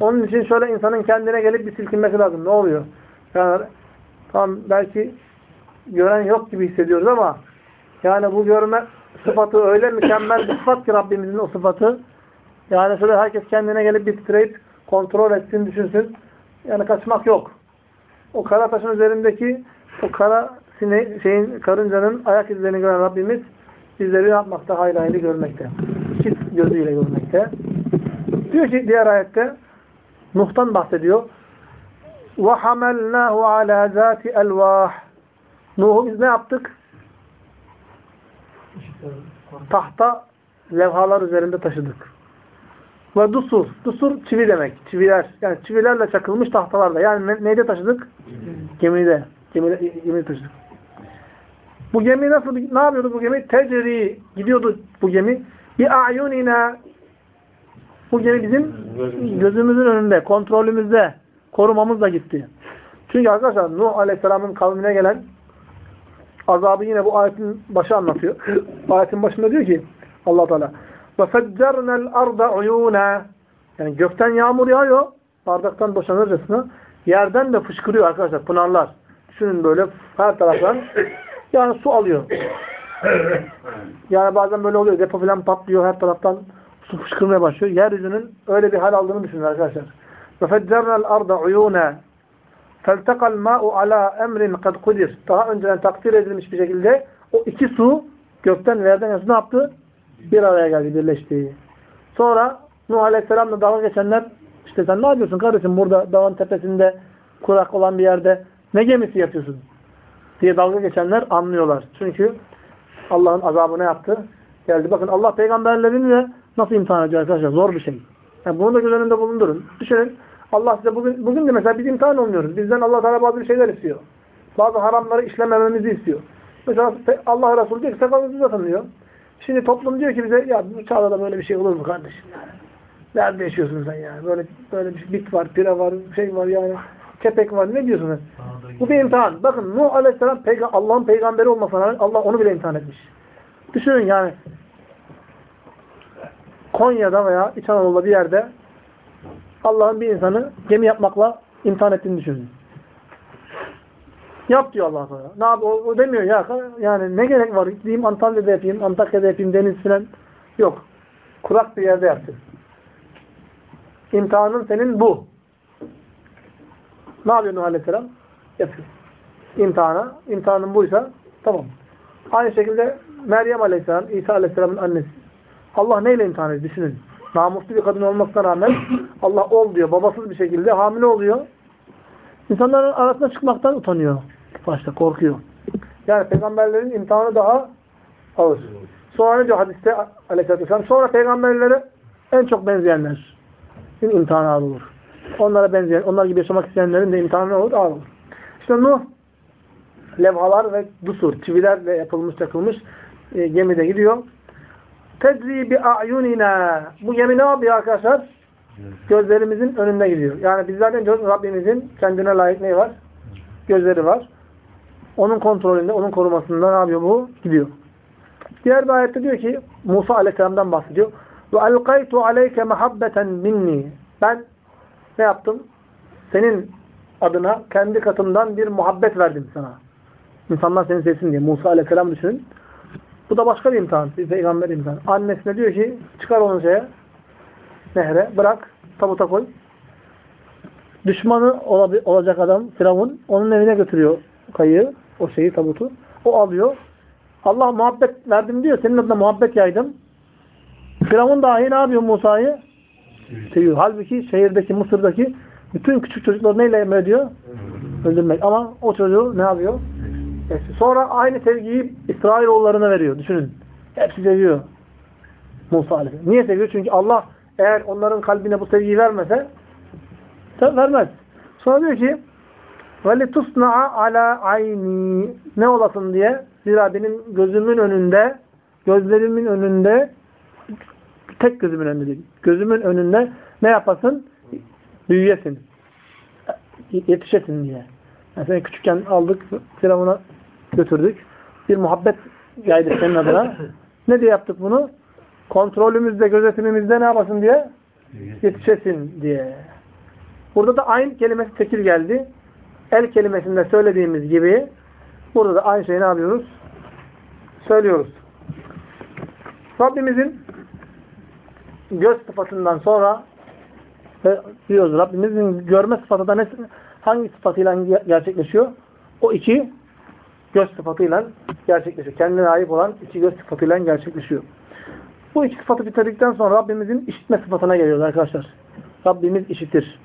S1: Onun için şöyle insanın kendine gelip bir silkinmesi lazım. Ne oluyor? Yani tam belki gören yok gibi hissediyoruz ama yani bu görme sıfatı öyle mükemmel bir sıfat ki Rabbimizin o sıfatı. Yani şöyle herkes kendine gelip bir titreyip kontrol etsin, düşünsün. Yani kaçmak yok. O kara taşın üzerindeki o kara sine, şeyin, karıncanın ayak izlerini gören Rabbimiz bizleri yapmakta? Hayli hayli görmekte. Çift gözüyle görmekte. Diyor ki diğer ayette Nuh'tan bahsediyor. وَحَمَلْنَاهُ عَلَى ذَاتِ الْوَاحِ Nuh'u biz ne yaptık? Tahta levhalar üzerinde taşıdık. Ve dusur. Dusur çivi demek. Çiviler. Yani çivilerle çakılmış tahtalarla. Yani ne, neyde taşıdık? Gemide. Gemide, gemide taşıdık. Bu gemi nasıl, ne yapıyordu bu gemi? Tecri. Gidiyordu bu gemi. Bir a'yunina. Bu gemi bizim gözümüzün önünde, kontrolümüzde, korumamızla gitti. Çünkü arkadaşlar Nuh Aleyhisselam'ın kavmine gelen azabı yine bu ayetin başı anlatıyor. ayetin başında diyor ki allah Teala وَفَجَّرْنَا الْأَرْضَ عُيُونَا Yani gökten yağmur yağıyor. Bardaktan boşanırcasına. Yerden de fışkırıyor arkadaşlar. Pınarlar. Düşünün böyle her taraftan. Yani su alıyor. Yani bazen böyle oluyor. Depo falan patlıyor. Her taraftan su fışkırmaya başlıyor. Yeryüzünün öyle bir hal aldığını düşünün arkadaşlar. وَفَجَّرْنَا الْأَرْضَ عُيُونَا فَالْتَقَى الْمَاءُ عَلَى اَمْرٍ قَدْ قُدِرٍ Daha önceden takdir edilmiş bir şekilde o iki su gökten ve yerden su ne yaptı? Bir araya geldi, birleşti. Sonra Nuh Aleyhisselam'la dalga geçenler işte sen ne yapıyorsun kardeşim burada dağın tepesinde kurak olan bir yerde ne gemisi yapıyorsun? Diye dalga geçenler anlıyorlar. Çünkü Allah'ın azabı ne yaptı? Geldi. Bakın Allah peygamberlerinle nasıl imtihan ediyor arkadaşlar? Zor bir şey. Yani bunu da göz önünde bulundurun. Düşünün. Allah size bugün, bugün de mesela biz imtihan olmuyoruz. Bizden Allah Teala bazı şeyler istiyor. Bazı haramları işlemememizi istiyor. Mesela Allah Resulü diyor ki sakalınızı uzatın diyor. Şimdi toplum diyor ki bize ya bu çağda da böyle bir şey olur mu kardeşim yani? Nerede yaşıyorsun sen yani? Böyle böyle bir bit var, pire var, şey var yani. Kepek var. Ne diyorsun sen? Bu bir imtihan. Bakın Nuh Aleyhisselam peyga Allah'ın peygamberi olmasına rağmen Allah onu bile imtihan etmiş. Düşünün yani Konya'da veya İç Anadolu'da bir yerde Allah'ın bir insanı gemi yapmakla imtihan ettiğini düşünün. Yap diyor Allah sana. Ne yap? O, o demiyor ya. Yani ne gerek var? Gideyim Antalya'da yapayım, Antakya'da yapayım, deniz filan. Yok. Kurak bir yerde yaptın. İmtihanın senin bu. Ne yapıyor Nuh Aleyhisselam? Yapıyor. İmtihana. İmtihanın buysa tamam. Aynı şekilde Meryem Aleyhisselam, İsa Aleyhisselam'ın annesi. Allah neyle imtihan ediyor? Düşünün. Namuslu bir kadın olmasına rağmen Allah ol diyor. Babasız bir şekilde hamile oluyor. İnsanların arasına çıkmaktan utanıyor. Başta korkuyor. Yani peygamberlerin imtihanı daha ağır. Sonra ne diyor hadiste aleyhissalatü vesselam? Sonra peygamberlere en çok benzeyenler imtihanı ağır olur. Onlara benzeyen, onlar gibi yaşamak isteyenlerin de imtihanı ağır olur. İşte Nuh levhalar ve dusur, çivilerle yapılmış, takılmış e, gemide gidiyor. Tedri bi a'yunina. Bu gemi ne yapıyor arkadaşlar? Gözlerimizin önünde gidiyor. Yani bizlerden diyoruz Rabbimizin kendine layık neyi var? Gözleri var. Onun kontrolünde, onun korumasında ne yapıyor bu? Gidiyor. Diğer bir ayette diyor ki Musa Aleyhisselam'dan bahsediyor. Ve alqaytu aleyke mahabbeten minni. Ben ne yaptım? Senin adına kendi katımdan bir muhabbet verdim sana. İnsanlar seni sevsin diye. Musa Aleyhisselam düşünün. Bu da başka bir imtihan. Bir peygamber imtihan. Annesine diyor ki çıkar onu şeye nehre bırak tabuta koy. Düşmanı olacak adam Firavun onun evine götürüyor kayığı. O şeyi tabutu. O alıyor. Allah muhabbet verdim diyor. Senin adına muhabbet yaydım. Firavun dahi ne yapıyor Musa'yı? Seviyor. Halbuki şehirdeki, Mısır'daki bütün küçük çocukları neyle emrediyor? Öldürmek. Ama o çocuğu ne yapıyor? Sonra aynı sevgiyi İsrailoğullarına veriyor. Düşünün. Hepsi seviyor. Musa Aleyhisselam. Niye seviyor? Çünkü Allah eğer onların kalbine bu sevgiyi vermese vermez. Sonra diyor ki وَلِتُصْنَعَ عَلَى عَيْنِي Ne olasın diye zira benim gözümün önünde gözlerimin önünde tek gözümün önünde değil. Gözümün önünde ne yapasın? Büyüyesin. Yetişesin diye. Yani seni küçükken aldık, Firavun'a götürdük. Bir muhabbet yaydık senin adına. Ne diye yaptık bunu? Kontrolümüzde, gözetimimizde ne yapasın diye? Yetişesin diye. Burada da aynı kelimesi tekil geldi. El kelimesinde söylediğimiz gibi burada da aynı şeyi ne yapıyoruz? Söylüyoruz. Rabbimizin göz sıfatından sonra diyoruz Rabbimizin görme sıfatı da ne, hangi sıfatıyla gerçekleşiyor? O iki göz sıfatıyla gerçekleşiyor. Kendine ait olan iki göz sıfatıyla gerçekleşiyor. Bu iki sıfatı bitirdikten sonra Rabbimizin işitme sıfatına geliyoruz arkadaşlar. Rabbimiz işitir.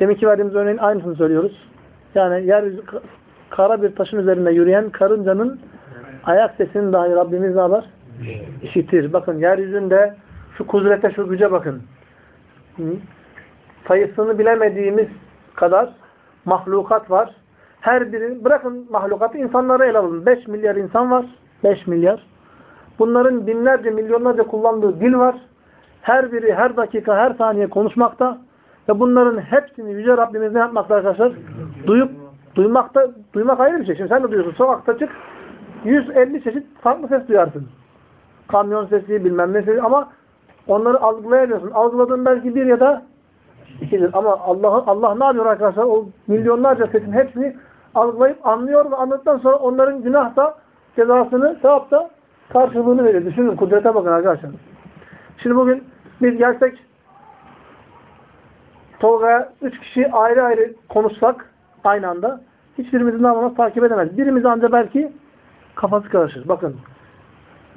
S1: Demek ki verdiğimiz örneğin aynısını söylüyoruz. Yani yeryüzü kara bir taşın üzerinde yürüyen karıncanın ayak sesini dahi Rabbimiz ne yapar? İşitir. Bakın yeryüzünde şu kudrete, şu güce bakın. Sayısını bilemediğimiz kadar mahlukat var. Her biri, bırakın mahlukatı insanlara ele alın. 5 milyar insan var. 5 milyar. Bunların binlerce, milyonlarca kullandığı dil var. Her biri her dakika, her saniye konuşmakta. Ve bunların hepsini Yüce Rabbimiz ne yapmakta arkadaşlar? Duyup, duymakta, duymak ayrı bir şey. Şimdi sen de duyuyorsun. Sokakta çık, 150 çeşit farklı ses duyarsın. Kamyon sesi, bilmem ne sesi ama onları algılayamıyorsun. Algıladığın belki bir ya da ikidir. Ama Allah, Allah ne yapıyor arkadaşlar? O milyonlarca sesin hepsini algılayıp anlıyor ve anladıktan sonra onların günah da cezasını, sevap da karşılığını veriyor. Düşünün kudrete bakın arkadaşlar. Şimdi bugün biz gelsek Tolga'ya üç kişi ayrı ayrı konuşsak aynı anda hiçbirimizin namazı takip edemez. Birimiz ancak belki kafası karışır. Bakın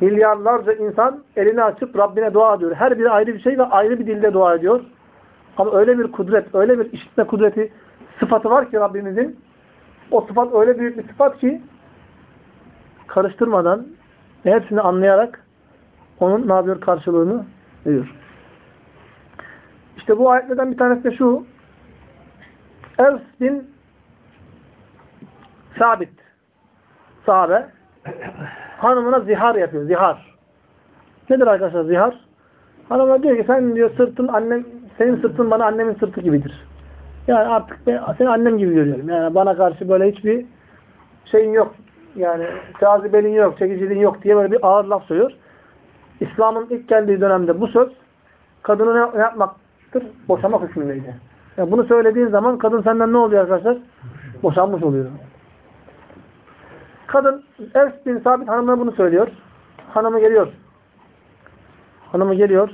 S1: milyarlarca insan elini açıp Rabbine dua ediyor. Her biri ayrı bir şey ve ayrı bir dilde dua ediyor. Ama öyle bir kudret, öyle bir işitme kudreti sıfatı var ki Rabbimizin. O sıfat öyle büyük bir sıfat ki karıştırmadan hepsini anlayarak onun ne yapıyor karşılığını veriyor. İşte bu ayetlerden bir tanesi de şu. Evs bin Sabit sahabe hanımına zihar yapıyor. Zihar. Nedir arkadaşlar zihar? Hanımına diyor ki sen diyor sırtın annem senin sırtın bana annemin sırtı gibidir. Yani artık ben seni annem gibi görüyorum. Yani bana karşı böyle hiçbir şeyin yok. Yani cazibelin yok, çekiciliğin yok diye böyle bir ağır laf söylüyor. İslam'ın ilk geldiği dönemde bu söz kadını ne yapmaktır? Boşamak hükmündeydi. Yani bunu söylediğin zaman kadın senden ne oluyor arkadaşlar? Boşanmış oluyor. Kadın Evs bin Sabit hanımına bunu söylüyor. Hanımı geliyor. Hanımı geliyor.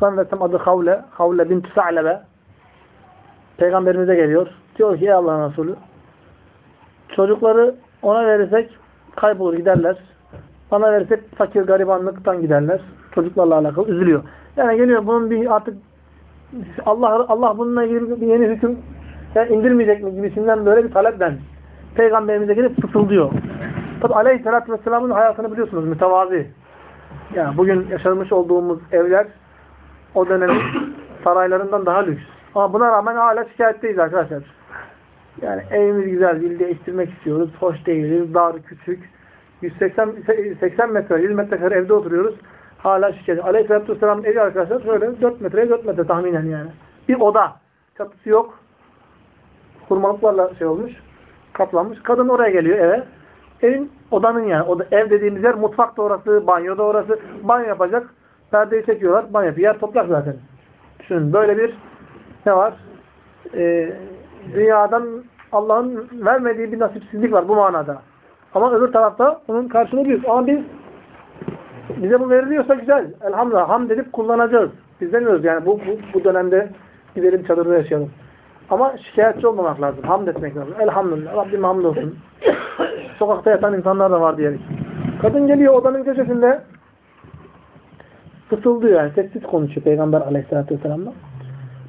S1: Zannedersem adı Havle. Havle bin Sa'lebe. Peygamberimize geliyor. Diyor ki ey Allah'ın Resulü çocukları ona verirsek kaybolur giderler. Bana verirsek fakir garibanlıktan giderler. Çocuklarla alakalı üzülüyor. Yani geliyor bunun bir artık Allah Allah bununla ilgili bir yeni hüküm indirmeyecek mi gibisinden böyle bir talep ben. Peygamberimize gelip fısıldıyor. Tabi aleyhissalatü vesselamın hayatını biliyorsunuz mütevazi. Yani bugün yaşamış olduğumuz evler o dönemin saraylarından daha lüks. Ama buna rağmen hala şikayetteyiz arkadaşlar. Yani evimiz güzel değil değiştirmek istiyoruz. Hoş değiliz. Dar küçük. 180 80 metre, 100 metrekare evde oturuyoruz. Hala şikayet. Aleyhisselatü Vesselam'ın evi arkadaşlar şöyle 4 metreye 4 metre tahminen yani. Bir oda. Çatısı yok. Hurmalıklarla şey olmuş. Kaplanmış. Kadın oraya geliyor eve. Evin odanın yani. Oda, ev dediğimiz yer mutfak da orası, banyo da orası. Banyo yapacak. Perdeyi çekiyorlar. Banyo yapıyor. Yer toprak zaten. Düşünün böyle bir ne var? Ee, dünyadan Allah'ın vermediği bir nasipsizlik var bu manada. Ama öbür tarafta bunun karşılığı büyük. Ama biz bize bu veriliyorsa güzel. Elhamdülillah. Hamd edip kullanacağız. Biz demiyoruz yani bu, bu, bu dönemde gidelim çadırda yaşayalım. Ama şikayetçi olmamak lazım. Hamd etmek lazım. Elhamdülillah. Rabbim hamdolsun. Sokakta yatan insanlar da var diyerek. Kadın geliyor odanın köşesinde fısıldıyor yani. Sessiz konuşuyor Peygamber aleyhissalatü vesselam'la.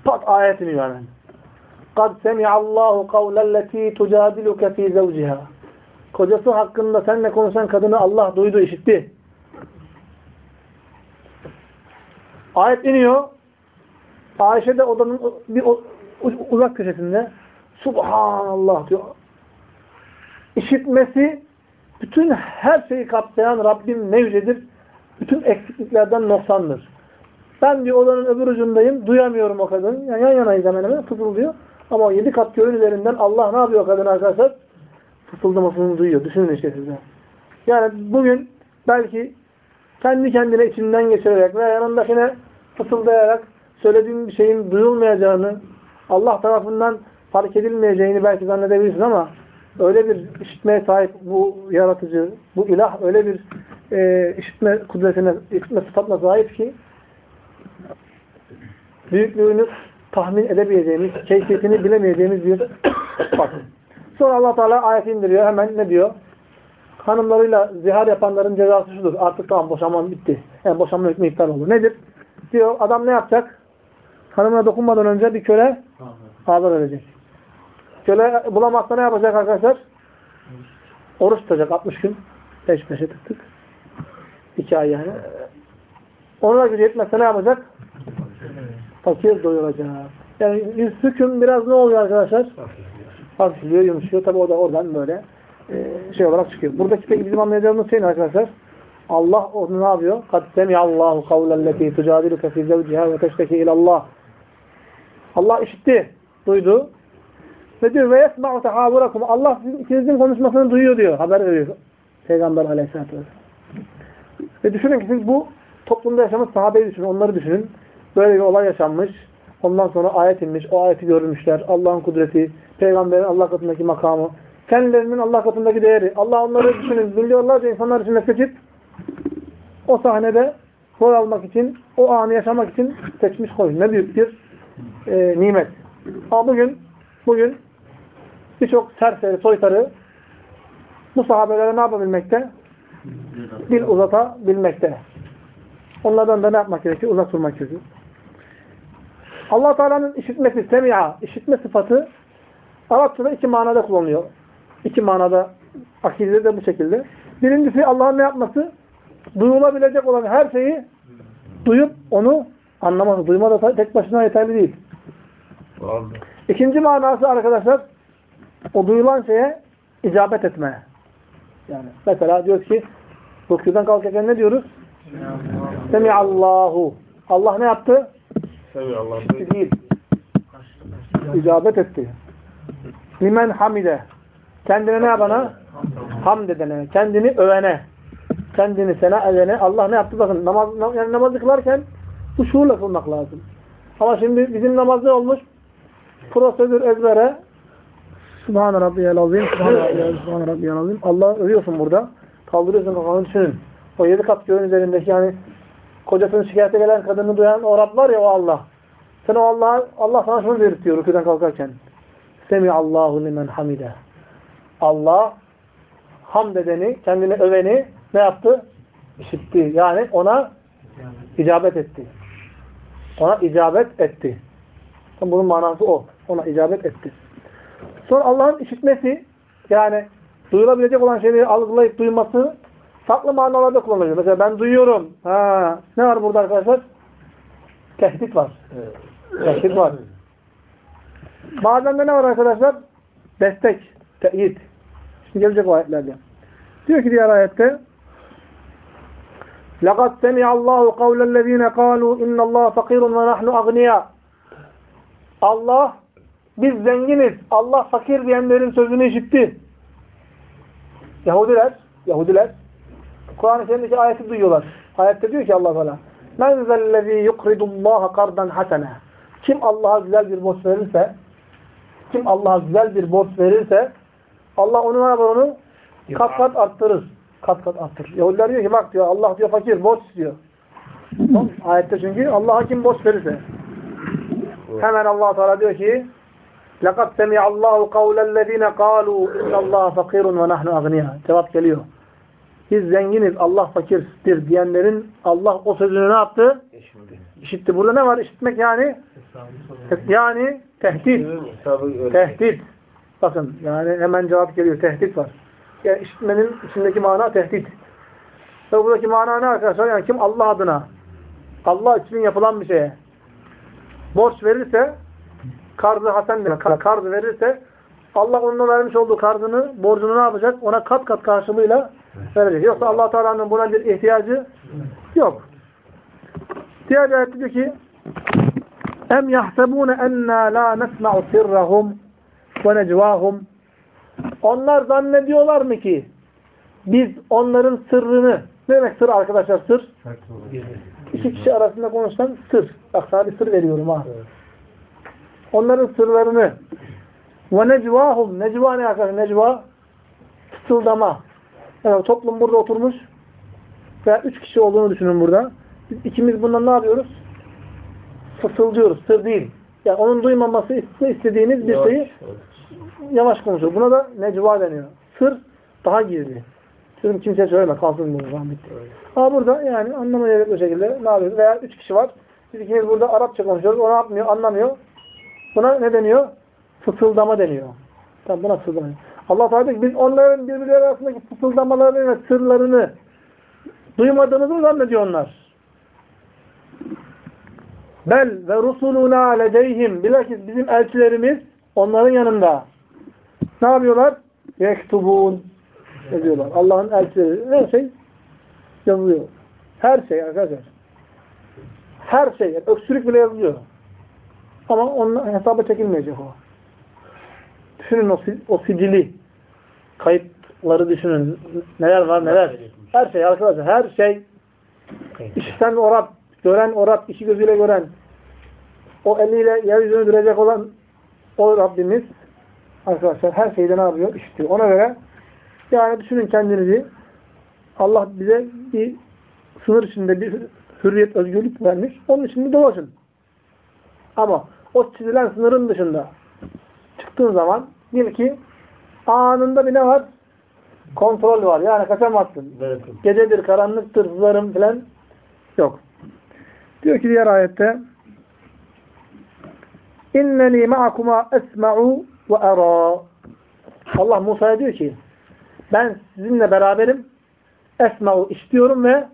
S1: Pat ayet iniyor hemen. قَدْ سَمِعَ اللّٰهُ قَوْلَ الَّتِي تُجَادِلُكَ ف۪ي زَوْجِهَا Kocası hakkında seninle konuşan kadını Allah duydu, işitti. Ayet iniyor. Ayşe de odanın bir uzak köşesinde Subhanallah diyor. İşitmesi bütün her şeyi kapsayan Rabbim ne yücedir? Bütün eksikliklerden noksandır. Ben diyor odanın öbür ucundayım. Duyamıyorum o kadını. Yani yan yanayız hemen hemen. Fısıldıyor. Ama o yedi kat göğün üzerinden Allah ne yapıyor kadın arkadaşlar? Fısıldamasını duyuyor. Düşünün işte size. Yani bugün belki kendi kendine içinden geçirerek veya yanındakine fısıldayarak söylediğin bir şeyin duyulmayacağını, Allah tarafından fark edilmeyeceğini belki zannedebilirsin ama öyle bir işitmeye sahip bu yaratıcı, bu ilah öyle bir e, işitme kudretine, işitme sıfatına sahip ki büyüklüğünü tahmin edemeyeceğimiz, keyfiyetini bilemeyeceğimiz bir sıfat. Sonra allah Teala ayet indiriyor. Hemen ne diyor? Hanımlarıyla zihar yapanların cezası şudur. Artık tamam boşanmam bitti. Yani boşanma hükmü iptal olur. Nedir? Diyor adam ne yapacak? Hanımına dokunmadan önce bir köle haber verecek. Köle bulamazsa ne yapacak arkadaşlar? Oruç tutacak 60 gün. Peş peşe tık tık 2 ay yani. Ona gücü yetmezse ne yapacak? Fakir doyuracak. Yani hüküm biraz ne oluyor arkadaşlar? Hafifliyor, yumuşuyor. Tabi o da oradan böyle e, şey olarak çıkıyor. Buradaki peki bizim anlayacağımız şey ne arkadaşlar? Allah onu ne yapıyor? قَدْ سَمِعَ اللّٰهُ قَوْلَ الَّتِي تُجَادِلُكَ فِي زَوْجِهَا وَتَشْتَكِ اِلَى اللّٰهِ Allah işitti, duydu. Ve diyor ve yesma'u tehavurakum. Allah sizin ikinizin konuşmasını duyuyor diyor. Haber veriyor. Peygamber aleyhissalatü vesselam. Ve düşünün ki siz bu toplumda yaşamış sahabeyi düşünün. Onları düşünün. Böyle bir olay yaşanmış. Ondan sonra ayet inmiş. O ayeti görmüşler. Allah'ın kudreti, peygamberin Allah katındaki makamı, kendilerinin Allah katındaki değeri. Allah onları düşünün. Milyonlarca insanlar içinde seçip o sahnede rol almak için, o anı yaşamak için seçmiş koyun. Ne büyük bir e, nimet. Ama bugün bugün birçok serseri, soytarı bu sahabelere ne yapabilmekte? Dil uzatabilmekte. Onlardan da ne yapmak gerekiyor? Uzak durmak gerekiyor. allah Teala'nın işitmesi, semi'a, işitme sıfatı Arapçada iki manada kullanılıyor. İki manada akide de bu şekilde. Birincisi Allah'ın ne yapması? Duyulabilecek olan her şeyi duyup onu anlaması. Duyma da tek başına yeterli değil. İkinci manası arkadaşlar o duyulan şeye icabet etme. Yani mesela diyoruz ki rükûdan kalkarken ne diyoruz? Semiallahu. Allah ne yaptı? İşte değil. İcabet etti. Limen hamide. Kendine ne yapana? Hamd edene. Kendini övene. Kendini sena edene. Allah ne yaptı? Bakın namaz, yani namazı kılarken bu şuurla kılmak lazım. Ama şimdi bizim namaz ne olmuş? Prosedür ezbere Subhan Rabbiyel Azim Subhan Rabbiyel, Subhan Rabbiyel Azim Allah övüyorsun burada. Kaldırıyorsun kafanı düşünün. O yedi kat göğün üzerindeki yani kocasını şikayete gelen kadını duyan o Rab var ya o Allah. Sen o Allah Allah sana şunu belirtiyor rüküden kalkarken. Semi Allahu limen hamide. Allah hamd edeni, kendini öveni ne yaptı? İşitti. Yani ona icabet etti. Ona icabet etti. Bunun manası o. Ona icabet etti. Sonra Allah'ın işitmesi yani duyulabilecek olan şeyleri algılayıp duyması farklı manalarda kullanılıyor. Mesela ben duyuyorum. Ha, ne var burada arkadaşlar? Tehdit var. Tehdit var. Bazen de ne var arkadaşlar? Destek, teyit. Şimdi gelecek o ayetlerde. Diyor ki diğer ayette لَقَدْ سَمِعَ اللّٰهُ قَوْلَ الَّذ۪ينَ قَالُوا اِنَّ اللّٰهَ فَقِيرٌ وَنَحْنُ اَغْنِيَا Allah biz zenginiz, Allah fakir diyenlerin sözünü işitti. Yahudiler, Yahudiler Kur'an-ı Kerim'deki ayeti duyuyorlar. Ayette diyor ki Allah Teala Men zellezî yukridullâhe kardan hasene Kim Allah'a güzel bir borç verirse kim Allah'a güzel bir borç verirse Allah onu ne yapar onu? Kat kat arttırır. Kat kat arttırır. Yahudiler diyor ki bak diyor Allah diyor fakir borç istiyor. Tamam. Ayette çünkü Allah'a kim borç verirse. Hemen Allah Teala diyor ki لَقَدْ سَمِعَ اللّٰهُ قَوْلَ الَّذ۪ينَ قَالُوا اِنَّ اللّٰهَ فَقِيرٌ وَنَحْنُ اَغْنِيَا Cevap geliyor. Biz zenginiz, Allah fakirdir diyenlerin Allah o sözünü ne yaptı? İşitti. Burada ne var? İşitmek yani yani tehdit. Tehdit. Bakın yani hemen cevap geliyor. Tehdit var. Yani işitmenin içindeki mana tehdit. Ve buradaki mana ne arkadaşlar? Yani kim Allah adına Allah için yapılan bir şeye borç verirse karzı hasen demek. Karz verirse Allah onun vermiş olduğu karzını, borcunu ne yapacak? Ona kat kat karşılığıyla verecek. Yoksa allah Teala'nın buna bir ihtiyacı yok. Diğer ayette diyor ki Em yahsebune enna la nesma'u sirrahum ve necvahum Onlar zannediyorlar mı ki biz onların sırrını ne demek sır arkadaşlar sır? İki kişi arasında konuşan sır. Bak sana bir sır veriyorum ha. Onların sırlarını ve necvahum necva ne arkadaşlar? Necva fısıldama. Yani toplum burada oturmuş veya üç kişi olduğunu düşünün burada. Biz ikimiz bundan ne yapıyoruz? Fısıldıyoruz. Sır değil. Yani onun duymaması istediğiniz bir şeyi yavaş konuşuyor. Buna da necva deniyor. Sır daha gizli. Sırrım kimseye söyleme. Kalsın bunu. Rahmet. Ama burada yani anlamayacak bir şekilde ne yapıyoruz? Veya üç kişi var. Biz ikimiz burada Arapça konuşuyoruz. O ne yapmıyor? Anlamıyor. Buna ne deniyor? Fısıldama deniyor. Tamam buna fısıldama. Allah Teala biz onların birbirleri arasındaki fısıldamalarını ve sırlarını duymadığımızı mı zannediyor onlar? Bel ve rusuluna ledeyhim. Bilakis bizim elçilerimiz onların yanında. Ne yapıyorlar? Yektubun. Ne diyorlar? Allah'ın elçileri. Her şey yazılıyor. Her şey arkadaşlar. Her şey. Yani öksürük bile yazılıyor. Ama onun hesaba çekilmeyecek o. Düşünün o, o sicili. Kayıtları düşünün. Neler var neler. Her şey arkadaşlar. Her şey. İşten o Rab. Gören o Rab. işi gözüyle gören. O eliyle yeryüzünü dürecek olan o Rabbimiz arkadaşlar her şeyde ne yapıyor? İşitiyor. Ona göre yani düşünün kendinizi Allah bize bir sınır içinde bir hürriyet, özgürlük vermiş. Onun içinde dolaşın. Ama o çizilen sınırın dışında çıktığın zaman bil ki anında bir ne var? Kontrol var. Yani kaçamazsın. Gecedir, karanlıktır, hızlarım falan yok. Diyor ki diğer ayette İnneni ma'akuma esma'u ve ara. Allah Musa'ya diyor ki ben sizinle beraberim esma'u işitiyorum ve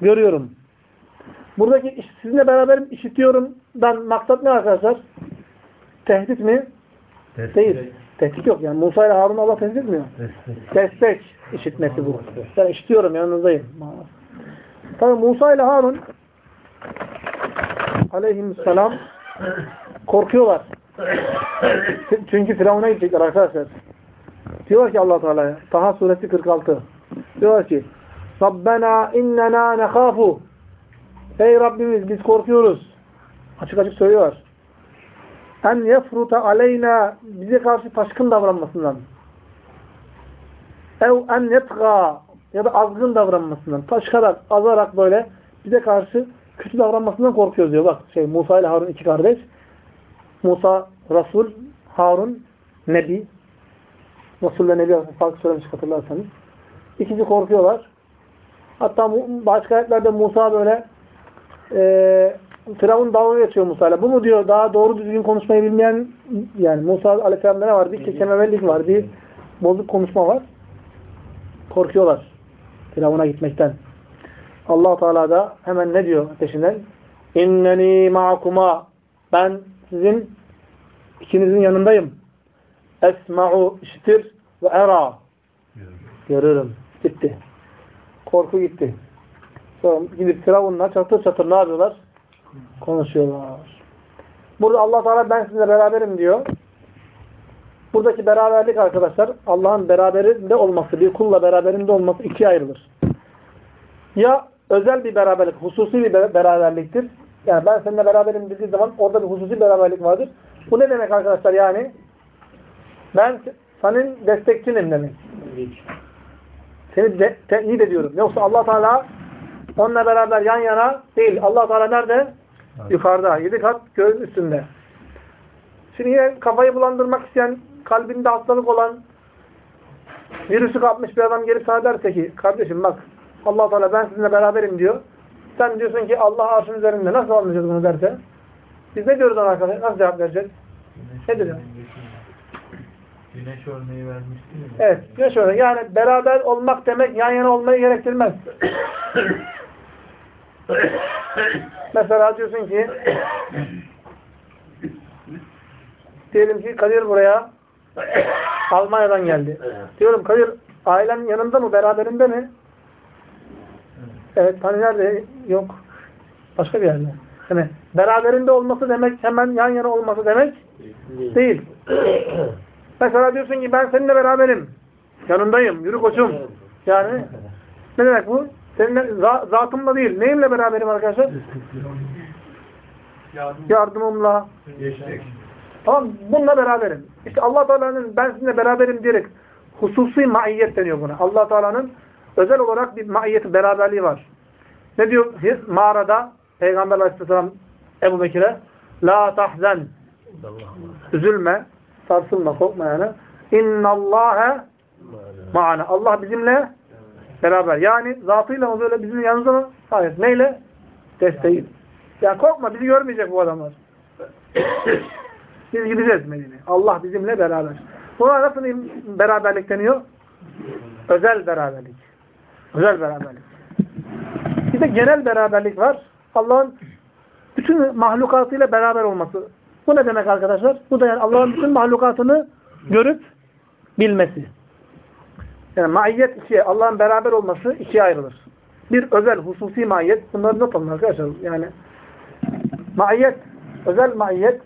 S1: görüyorum. Buradaki sizinle beraberim işitiyorumdan maksat ne arkadaşlar? Tehdit mi? Değil. Tehdit yok. Yani Musa ile Harun Allah tehdit etmiyor. Destek işitmesi bu. Ben işitiyorum yanınızdayım. Tabi Musa ile Harun aleyhisselam korkuyorlar. Çünkü Firavun'a gidecekler arkadaşlar. Diyorlar ki allah Teala'ya Taha suresi 46 diyorlar ki Rabbena innena nekhafu Ey Rabbimiz biz korkuyoruz. Açık açık söylüyorlar. En yefruta aleyna bize karşı taşkın davranmasından. Ev en yetga ya da azgın davranmasından. Taşkarak, azarak böyle bize karşı kötü davranmasından korkuyoruz diyor. Bak şey Musa ile Harun iki kardeş. Musa Resul, Harun Nebi. Resul ile Nebi arasında fark söylemiş hatırlarsanız. İkisi korkuyorlar. Hatta başka ayetlerde Musa böyle eee Firavun dalga geçiyor Musa'yla. Bu mu diyor daha doğru düzgün konuşmayı bilmeyen yani Musa Aleyhisselam'da ne var? Bir kekememelik var. Bir bozuk konuşma var. Korkuyorlar. Firavun'a gitmekten. allah Teala da hemen ne diyor peşinden? İnneni ma'akuma ben sizin ikinizin yanındayım. Esma'u işitir ve era görürüm. Gitti. Korku gitti. Sonra gidip Firavun'la çatır çatır ne yapıyorlar? Konuşuyorlar. Burada allah Teala ben sizinle beraberim diyor. Buradaki beraberlik arkadaşlar Allah'ın beraberinde olması, bir kulla beraberinde olması ikiye ayrılır. Ya özel bir beraberlik, hususi bir be- beraberliktir. Yani ben seninle beraberim dediği zaman orada bir hususi beraberlik vardır. Bu ne demek arkadaşlar yani? Ben senin destekçinim demek. Seni de, teyit ediyorum. Yoksa allah Teala onunla beraber yan yana değil. allah Teala nerede? Yukarıda. Yedi kat göğün üstünde. Şimdi yine kafayı bulandırmak isteyen, kalbinde hastalık olan, virüsü kapmış bir adam gelip sana derse ki, kardeşim bak, allah Teala ben sizinle beraberim diyor. Sen diyorsun ki Allah arşın üzerinde. Nasıl anlayacağız bunu derse? Biz ne diyoruz ona arkadaşlar? Nasıl cevap vereceğiz? Ne diyor?
S2: Güneş örneği vermiştin ya.
S1: Evet. Ne şöyle? Yani beraber olmak demek yan yana olmayı gerektirmez. Mesela diyorsun ki diyelim ki Kadir buraya Almanya'dan geldi. Diyorum Kadir ailen yanında mı? Beraberinde mi? Evet. Hani nerede? Yok. Başka bir yerde. Yani beraberinde olması demek hemen yan yana olması demek değil. Mesela diyorsun ki ben seninle beraberim. Yanındayım. Yürü koçum. Yani ne demek bu? Seninle za zatımla değil. Neyimle beraberim arkadaşlar? Yardımımla.
S2: Geçtik.
S1: Tamam bununla beraberim. İşte Allah Teala'nın ben sizinle beraberim diyerek hususi maiyet deniyor buna. Allah Teala'nın özel olarak bir maiyeti, beraberliği var. Ne diyor mağarada Peygamber Aleyhisselam Ebu Bekir'e? La tahzen. Üzülme, sarsılma, korkma yani. İnnallâhe ma'ana. Allah bizimle beraber. Yani zatıyla mı böyle bizim yanımızda mı? Hayır. Neyle? Desteği. Yani korkma bizi görmeyecek bu adamlar. Biz gideceğiz Medine'ye. Allah bizimle beraber. Buna nasıl beraberlik deniyor? Özel beraberlik. Özel beraberlik. Bir de genel beraberlik var. Allah'ın bütün mahlukatıyla beraber olması. Bu ne demek arkadaşlar? Bu da yani Allah'ın bütün mahlukatını görüp bilmesi. Yani maiyet ikiye, Allah'ın beraber olması ikiye ayrılır. Bir özel, hususi maiyet. Bunları not alın arkadaşlar. Yani maiyet, özel maiyet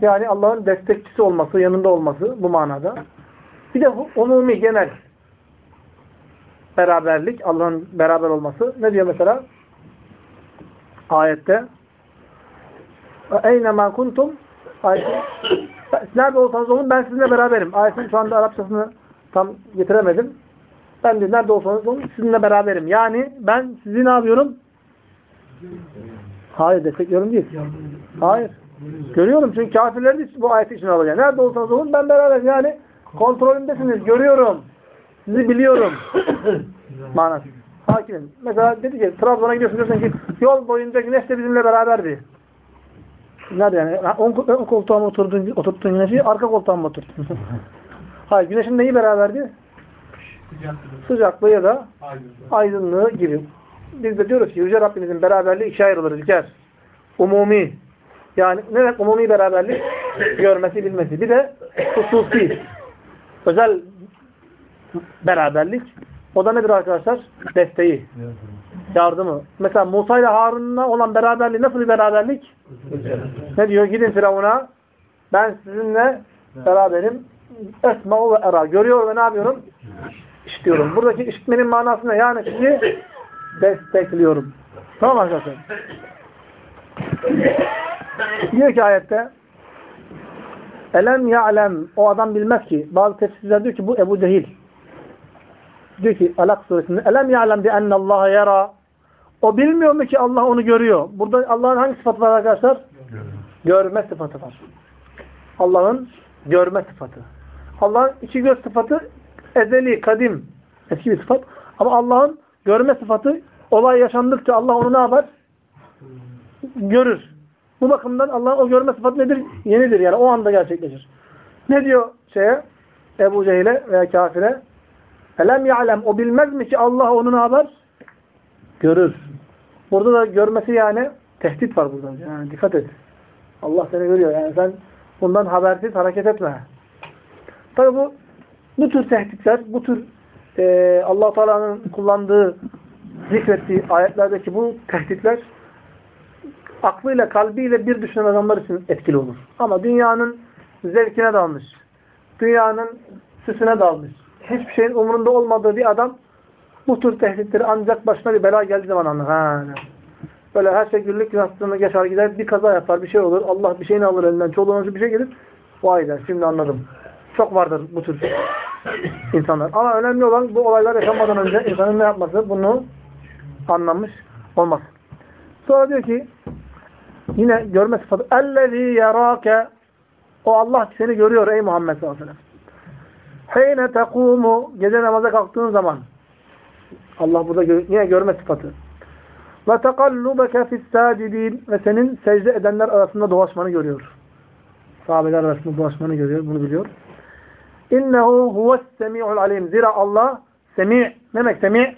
S1: yani Allah'ın destekçisi olması, yanında olması bu manada. Bir de umumi, genel beraberlik, Allah'ın beraber olması. Ne diyor mesela? Ayette Eyne ma kuntum Nerede olsanız olun ben sizinle beraberim. Ayetin şu anda Arapçasını tam getiremedim. Ben de nerede olsanız olun sizinle beraberim. Yani ben sizi ne yapıyorum? Hayır destekliyorum değil. Hayır. Görüyorum çünkü kafirleri de bu ayeti için alacak. Nerede olsanız olun ben beraberim. Yani kontrolündesiniz. Görüyorum. sizi biliyorum. Manası. Hakimim. Mesela dedi ki Trabzon'a gidiyorsun diyorsun ki yol boyunca güneş de bizimle beraberdi. Nerede yani? Ön koltuğa mı oturdun, oturttun güneşi, arka koltuğa mı oturttun? Hayır, güneşin neyi beraberdi? Sıcaklığı ya da aydınlığı gibi. Biz de diyoruz ki Yüce Rabbimizin beraberliği ikiye ayrılır. Bir kere umumi. Yani ne demek umumi beraberlik? Görmesi, bilmesi. Bir de hususi. Özel beraberlik. O da nedir arkadaşlar? Desteği. Yardımı. Mesela Musa ile Harun'la olan beraberliği nasıl bir beraberlik? Ne diyor? Gidin Firavun'a. Ben sizinle beraberim. Esma'u ve era. Görüyor ve ne yapıyorum? İşitiyorum. Buradaki işitmenin manası ne? Yani sizi destekliyorum. Tamam arkadaşlar? Diyor ki ayette Elem ya'lem o adam bilmez ki. Bazı tefsirler diyor ki bu Ebu Cehil. Diyor ki Alak suresinde Elem ya'lem bi ennallaha yara o bilmiyor mu ki Allah onu görüyor. Burada Allah'ın hangi sıfatı var arkadaşlar? Görme sıfatı var. Allah'ın görme sıfatı. Allah'ın iki göz sıfatı ezeli, kadim, eski bir sıfat. Ama Allah'ın görme sıfatı olay yaşandıkça Allah onu ne yapar? Görür. Bu bakımdan Allah'ın o görme sıfatı nedir? Yenidir yani o anda gerçekleşir. Ne diyor şeye? Ebu Cehil'e veya kafire? Elem ya'lem o bilmez mi ki Allah onu ne yapar? Görür. Burada da görmesi yani tehdit var burada. Yani dikkat et. Allah seni görüyor. Yani sen bundan habersiz hareket etme. Tabi bu bu tür tehditler, bu tür e, allah Teala'nın kullandığı, zikrettiği ayetlerdeki bu tehditler aklıyla, kalbiyle bir düşünen adamlar için etkili olur. Ama dünyanın zevkine dalmış, dünyanın süsüne dalmış, hiçbir şeyin umurunda olmadığı bir adam bu tür tehditleri ancak başına bir bela geldiği zaman anlar. Ha, böyle her şey güllük yastığını geçer gider, bir kaza yapar, bir şey olur, Allah bir şeyini alır elinden, çoluğuna bir şey gelir, vay der, şimdi anladım Çok vardır bu tür insanlar. Ama önemli olan bu olaylar yaşanmadan önce insanın ne yapması? Bunu anlamış olması. Sonra diyor ki yine görme sıfatı اَلَّذ۪ي يَرَاكَ O Allah seni görüyor ey Muhammed sallallahu aleyhi ve sellem. Heyne tekumu gece namaza kalktığın zaman Allah burada gör, yine görme sıfatı. Ve tekallubeke fissacidin ve senin secde edenler arasında dolaşmanı görüyor. Sahabeler arasında dolaşmanı görüyor. Bunu biliyor. İnnehu huves semi'ul alim. Zira Allah semi' ne demek semi'?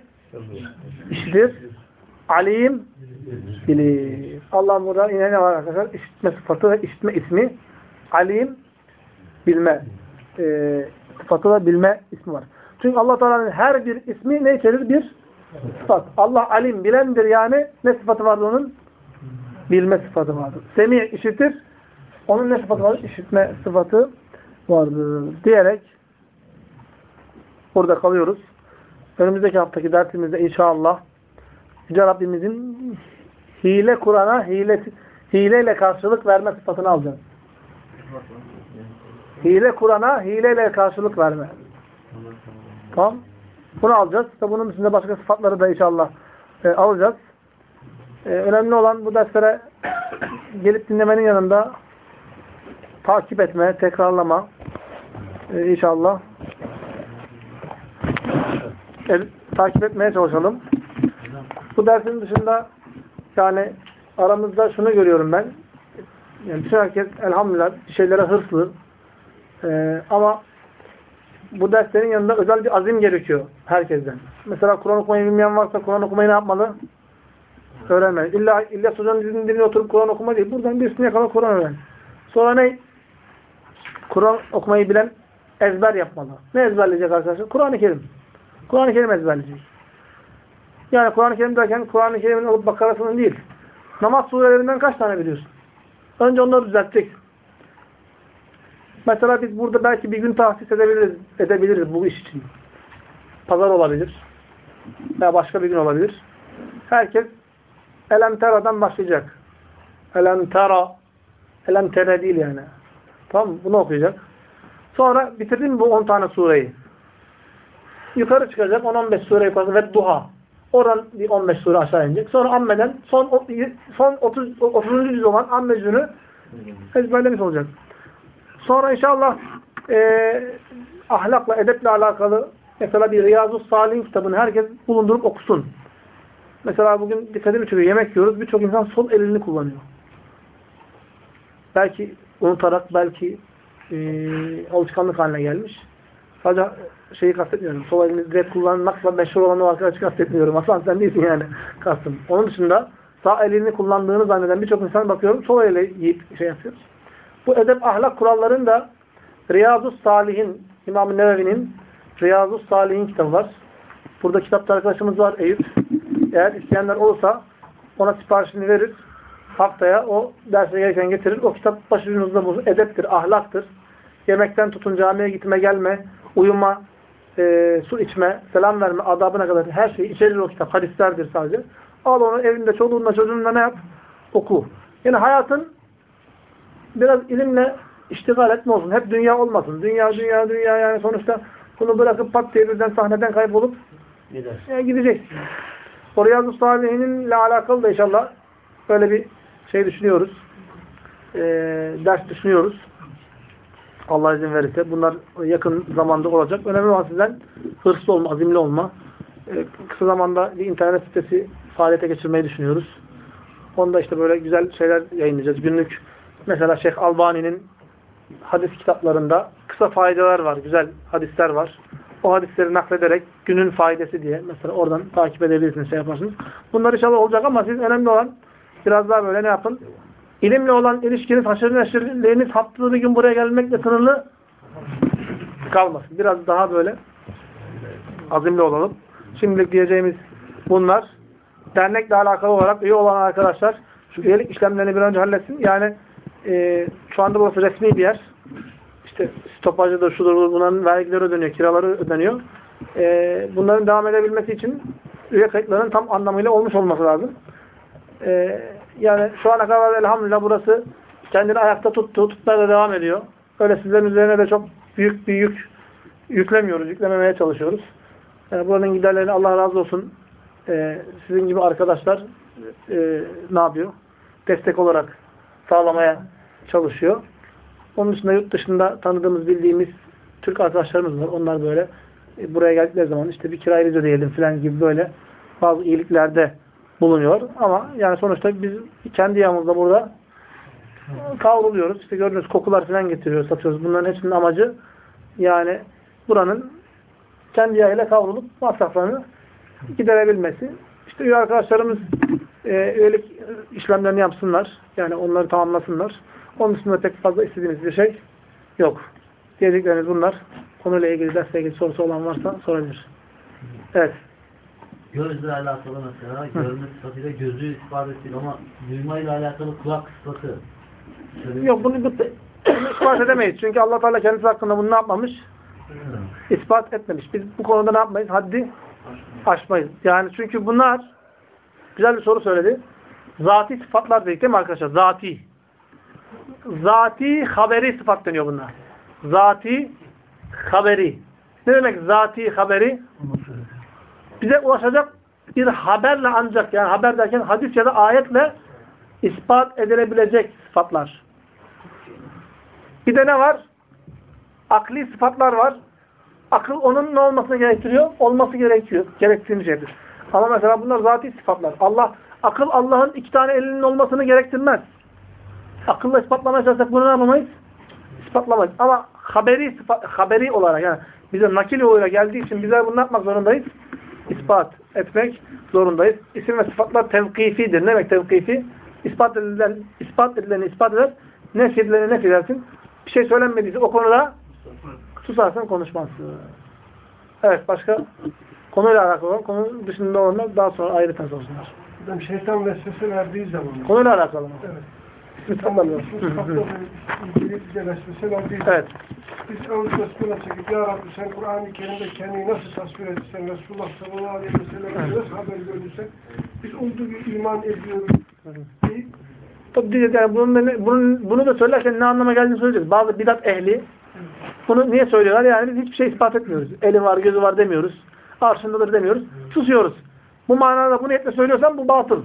S1: İşitir. Alim bilir. Allah burada yine ne var arkadaşlar? İşitme sıfatı ve işitme ismi. Alim bilme e, sıfatı ve bilme ismi var. Çünkü Allah Teala'nın her bir ismi ne içerir? Bir sıfat. Allah alim bilendir yani ne sıfatı vardır onun? Bilme sıfatı vardır. Semi işitir. Onun ne sıfatı vardır? İşitme sıfatı vardır. Diyerek burada kalıyoruz. Önümüzdeki haftaki dersimizde inşallah Yüce Rabbimizin hile Kur'an'a hile, hileyle karşılık verme sıfatını alacağız. Hile Kur'an'a hileyle karşılık verme. Tamam. Bunu alacağız. İşte bunun dışında başka sıfatları da inşallah e, alacağız. E, önemli olan bu derslere gelip dinlemenin yanında takip etme, tekrarlama e, inşallah e, takip etmeye çalışalım. Bu dersin dışında yani aramızda şunu görüyorum ben. Yani bütün herkes elhamdülillah bir şeylere hırslı. Ee, ama bu derslerin yanında özel bir azim gerekiyor herkesten. Mesela Kur'an okumayı bilmeyen varsa Kur'an okumayı ne yapmalı? Öğrenmeli. İlla, illa hocanın dizinin dibine oturup Kur'an okuma değil. Buradan bir üstüne kadar Kur'an öğren. Sonra ne? Kur'an okumayı bilen ezber yapmalı. Ne ezberleyecek arkadaşlar? Kur'an-ı Kerim. Kur'an-ı Kerim ezberleyecek. Yani Kur'an-ı Kerim derken Kur'an-ı Kerim'in olup bakarasının değil. Namaz surelerinden kaç tane biliyorsun? Önce onları düzeltecek. Mesela biz burada belki bir gün tahsis edebiliriz, edebiliriz bu iş için. Pazar olabilir. Veya başka bir gün olabilir. Herkes Elem Tera'dan başlayacak. Elem Tera Elem Tere değil yani. Tamam? Bunu okuyacak. Sonra bitirdin bu 10 tane sureyi. Yukarı çıkacak 10-15 sure yukarı ve duha. Oradan bir 15 sure aşağı inecek. Sonra ammeden son son 30 30. cüz olan amme cüzünü ezberlemiş olacak. Sonra inşallah e, ahlakla, edeple alakalı Mesela bir Riyazu Salih'in kitabını herkes bulundurup okusun. Mesela bugün dikkatimi çekiyor. Yemek yiyoruz. Birçok insan sol elini kullanıyor. Belki unutarak, belki e, alışkanlık haline gelmiş. Sadece şeyi kastetmiyorum. Sol elini direkt kullanmakla meşhur olan o arkadaşı kastetmiyorum. Aslan sen değilsin yani kastım. Onun dışında sağ elini kullandığını zanneden birçok insan bakıyorum sol eliyle yiyip şey yapıyor. Bu edep ahlak kurallarının da Riyazu Salih'in, İmam-ı Nevevi'nin Riyazu Salih'in kitabı var. Burada kitapta arkadaşımız var Eyüp. Eğer isteyenler olursa ona siparişini verir. Haftaya o derse gereken getirir. O kitap başucunuzda bulunur. Edeptir, ahlaktır. Yemekten tutun camiye gitme gelme, uyuma, e, su içme, selam verme, adabına kadar her şeyi içerir o kitap. Hadislerdir sadece. Al onu evinde, çoluğunla, çocuğunla ne yap? Oku. Yani hayatın biraz ilimle iştigal etme olsun. Hep dünya olmasın. Dünya, dünya, dünya yani sonuçta bunu bırakıp pat diye birden sahneden kaybolup
S4: Gider.
S1: e, gideceksin. O Riyazu Salihinin alakalı da inşallah böyle bir şey düşünüyoruz. E, ders düşünüyoruz. Allah izin verirse. Bunlar yakın zamanda olacak. Önemli olan sizden hırslı olma, azimli olma. E, kısa zamanda bir internet sitesi faaliyete geçirmeyi düşünüyoruz. Onda işte böyle güzel şeyler yayınlayacağız. Günlük mesela Şeyh Albani'nin hadis kitaplarında kısa faydalar var. Güzel hadisler var. O hadisleri naklederek günün faydası diye mesela oradan takip edebilirsiniz, şey yaparsınız. Bunlar inşallah olacak ama siz önemli olan biraz daha böyle ne yapın? İlimle olan ilişkiniz, haşır neşirliğiniz haftada bir gün buraya gelmekle sınırlı kalmasın. Biraz daha böyle azimli olalım. Şimdilik diyeceğimiz bunlar. Dernekle alakalı olarak üye olan arkadaşlar şu üyelik işlemlerini bir önce halletsin. Yani e, şu anda burası resmi bir yer. İşte stopajıdır, şudur, bunların vergileri ödeniyor, kiraları ödeniyor. E, bunların devam edebilmesi için üye kayıtlarının tam anlamıyla olmuş olması lazım. E, yani şu ana kadar elhamdülillah burası kendini ayakta tuttu, tutmaya da devam ediyor. Öyle sizlerin üzerine de çok büyük bir yük yüklemiyoruz, yüklememeye çalışıyoruz. Yani buranın giderlerini Allah razı olsun e, sizin gibi arkadaşlar e, ne yapıyor? Destek olarak sağlamaya çalışıyor. Onun dışında yurt dışında tanıdığımız, bildiğimiz Türk arkadaşlarımız var. Onlar böyle e, buraya geldikleri zaman işte bir kirayı ödeyelim falan gibi böyle bazı iyiliklerde bulunuyor. Ama yani sonuçta biz kendi yağımızda burada kavruluyoruz. İşte gördüğünüz kokular falan getiriyoruz, satıyoruz. Bunların hepsinin amacı yani buranın kendi yağıyla kavrulup masraflarını giderebilmesi. İşte üye arkadaşlarımız e, üyelik işlemlerini yapsınlar. Yani onları tamamlasınlar. Onun dışında pek fazla istediğimiz bir şey yok. Diyeceklerimiz bunlar. Konuyla ilgili, dersle ilgili sorusu olan varsa sorabilir. Evet.
S4: Gözle alakalı mesela görme sıfatıyla gözü ispat ettik ama duymayla alakalı kulak sıfatı. Şöyle-
S1: Yok bunu, bu, bunu ispat edemeyiz. Çünkü allah Teala kendisi hakkında bunu ne yapmamış? İspat etmemiş. Biz bu konuda ne yapmayız? Haddi aşmayız. Yani çünkü bunlar güzel bir soru söyledi. Zati sıfatlar dedik değil mi arkadaşlar? Zati. Zati haberi sıfat deniyor bunlar. Zati haberi. Ne demek zati haberi? Bize ulaşacak bir haberle ancak yani haber derken hadis ya da ayetle ispat edilebilecek sıfatlar. Bir de ne var? Akli sıfatlar var. Akıl onun ne olmasını gerektiriyor? Olması gerekiyor. Gerektiğini şeydir. Ama mesela bunlar zati sıfatlar. Allah, akıl Allah'ın iki tane elinin olmasını gerektirmez. Akılla ispatlamaya çalışsak bunu ne yapamayız? İspatlamayız. Ama haberi, sıfat, haberi olarak yani bize nakil yoluyla geldiği için bizler bunu yapmak zorundayız? İspat etmek zorundayız. İsim ve sıfatlar tevkifidir. Ne demek tevkifi? İspat edilen, ispat edileni ispat eder. Nef edileni nef edersin. Bir şey söylenmediyse o konuda susarsan konuşmazsın. Evet başka konuyla alakalı olan, konu dışında olanlar daha sonra ayrı sorsunlar.
S3: Adam şeytan vesvese verdiği zaman.
S1: Konuyla alakalı mı?
S3: Evet. Zaman.
S1: Evet.
S3: Biz Avuz Resulü'ne çekip Ya Rabbi sen Kur'an-ı Kerim'de kendini nasıl tasvir etsen Resulullah sallallahu aleyhi ve sellem'e nasıl haber görürsen biz olduğu gibi iman ediyoruz deyip
S1: Tabii diyeceğiz yani bunun, bunun, bunu da söylerken ne anlama geldiğini söyleyeceğiz. Bazı bidat ehli bunu niye söylüyorlar? Yani biz hiçbir şey ispat etmiyoruz. Eli var, gözü var demiyoruz. Arşındadır demiyoruz. Susuyoruz. Bu manada bu niyetle söylüyorsan bu batıl.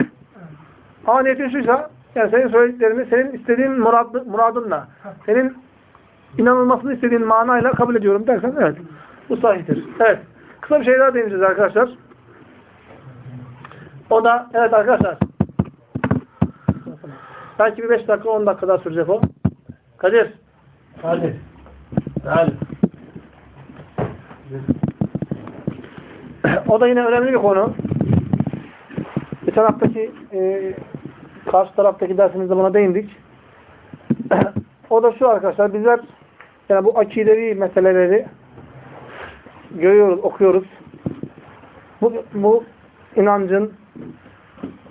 S1: Ama niyetin şuysa yani senin söylediklerini senin istediğin murad, muradınla senin inanılmasını istediğin manayla kabul ediyorum dersen evet. Bu sahihtir. Evet. Kısa bir şey daha değineceğiz arkadaşlar. O da, evet arkadaşlar. Belki bir 5 dakika 10 dakika daha sürecek o. Kadir.
S2: Hadi. Hadi.
S1: O da yine önemli bir konu. Geçen haftaki e, karşı taraftaki dersimizde buna değindik. o da şu arkadaşlar, bizler yani bu akidevi meseleleri görüyoruz, okuyoruz. Bu, bu inancın,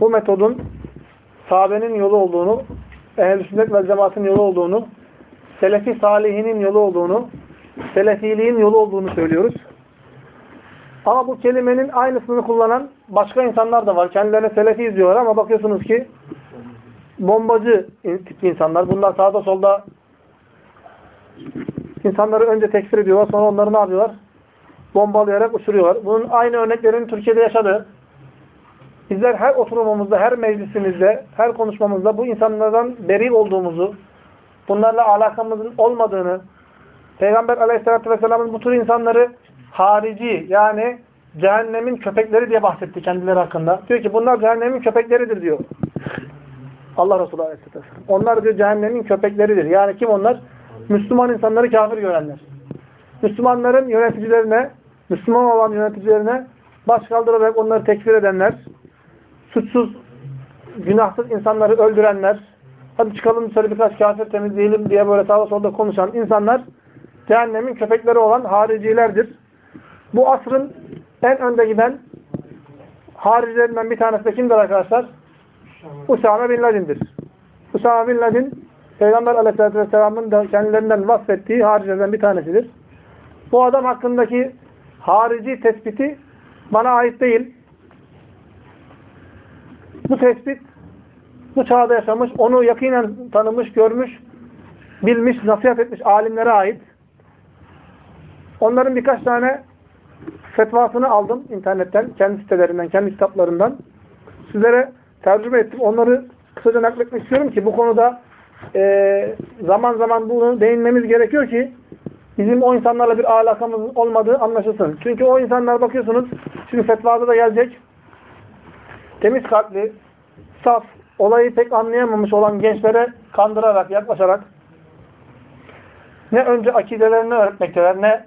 S1: bu metodun sahabenin yolu olduğunu, ehl-i sünnet ve cemaatin yolu olduğunu, selefi salihinin yolu olduğunu, selefiliğin yolu olduğunu söylüyoruz. Ama bu kelimenin aynısını kullanan başka insanlar da var. Kendilerine selefi diyorlar ama bakıyorsunuz ki bombacı tip insanlar. Bunlar sağda solda insanları önce tekfir ediyorlar. Sonra onları ne yapıyorlar? Bombalayarak uçuruyorlar. Bunun aynı örneklerini Türkiye'de yaşadı. Bizler her oturumumuzda, her meclisimizde, her konuşmamızda bu insanlardan beri olduğumuzu, bunlarla alakamızın olmadığını, Peygamber aleyhissalatü vesselamın bu tür insanları harici yani cehennemin köpekleri diye bahsetti kendileri hakkında. Diyor ki bunlar cehennemin köpekleridir diyor. Allah Resulü aleyhissalatü vesselam. Onlar diyor cehennemin köpekleridir. Yani kim onlar? Müslüman insanları kafir görenler. Müslümanların yöneticilerine, Müslüman olan yöneticilerine baş kaldırarak onları tekfir edenler, suçsuz, günahsız insanları öldürenler, hadi çıkalım dışarı birkaç kafir temizleyelim diye böyle sağda solda konuşan insanlar cehennemin köpekleri olan haricilerdir. Bu asrın en önde giden haricilerinden bir tanesi de kimdir arkadaşlar? Usame Bin Laden'dir. Usame Bin Laden Peygamber Aleyhisselatü Vesselam'ın da kendilerinden vasfettiği haricilerden bir tanesidir. Bu adam hakkındaki harici tespiti bana ait değil. Bu tespit bu çağda yaşamış, onu yakinen tanımış, görmüş, bilmiş, nasihat etmiş alimlere ait. Onların birkaç tane fetvasını aldım internetten, kendi sitelerinden, kendi kitaplarından. Sizlere tercüme ettim. Onları kısaca nakletmek istiyorum ki bu konuda e, zaman zaman bunu değinmemiz gerekiyor ki bizim o insanlarla bir alakamızın olmadığı anlaşılsın. Çünkü o insanlar bakıyorsunuz, şimdi fetvada da gelecek, temiz kalpli, saf, olayı pek anlayamamış olan gençlere kandırarak, yaklaşarak ne önce akidelerini öğretmekteler, ne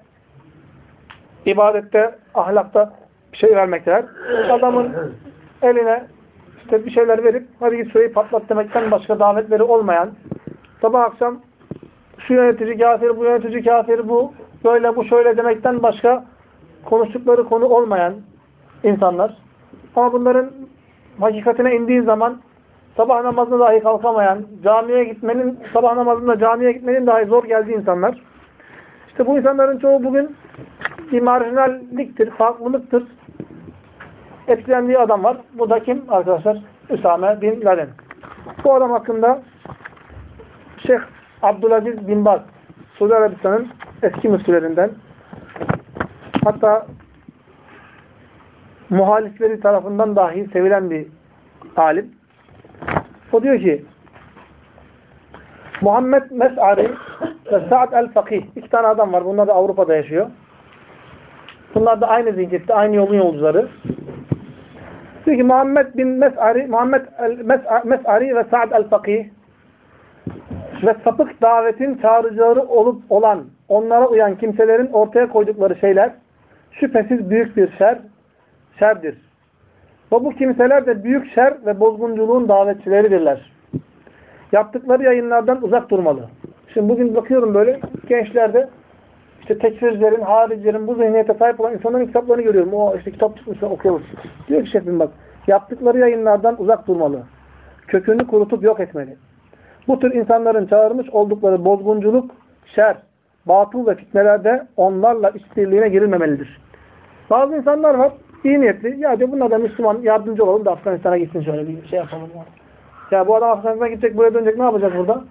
S1: ibadette, ahlakta bir şey vermekteler. Adamın eline işte bir şeyler verip hadi git şurayı patlat demekten başka davetleri olmayan sabah akşam şu yönetici kafir, bu yönetici kafir, bu böyle, bu şöyle demekten başka konuştukları konu olmayan insanlar. Ama bunların hakikatine indiği zaman sabah namazına dahi kalkamayan, camiye gitmenin, sabah namazında camiye gitmenin dahi zor geldiği insanlar. İşte bu insanların çoğu bugün bir marjinalliktir, farklılıktır. Etkilendiği adam var. Bu da kim arkadaşlar? Üsame bin Laden. Bu adam hakkında Şeyh Abdülaziz bin Baz, Suudi Arabistan'ın eski müftülerinden hatta muhalifleri tarafından dahi sevilen bir alim. O diyor ki Muhammed Mes'ari ve Sa'd el-Fakih iki tane adam var. Bunlar da Avrupa'da yaşıyor. Bunlar da aynı zincirde, aynı yolun yolcuları. Diyor ki Muhammed bin Mes'ari, Muhammed Mes'ari ve Sa'd el-Fakih ve sapık davetin çağrıcıları olup olan, onlara uyan kimselerin ortaya koydukları şeyler şüphesiz büyük bir şer, şerdir. Ve bu kimseler de büyük şer ve bozgunculuğun davetçileridirler. Yaptıkları yayınlardan uzak durmalı. Şimdi bugün bakıyorum böyle gençlerde işte tekfircilerin, haricilerin bu zihniyete sahip olan insanların kitaplarını görüyorum. O işte kitap çıkmışsa okuyoruz. Diyor ki şefim bak yaptıkları yayınlardan uzak durmalı. Kökünü kurutup yok etmeli. Bu tür insanların çağırmış oldukları bozgunculuk, şer, batıl ve fitnelerde onlarla işbirliğine girilmemelidir. Bazı insanlar var, iyi niyetli. Ya diyor bunlar da Müslüman yardımcı olalım da Afganistan'a gitsin şöyle bir şey yapalım. Ya bu adam Afganistan'a gidecek, buraya dönecek ne yapacak burada?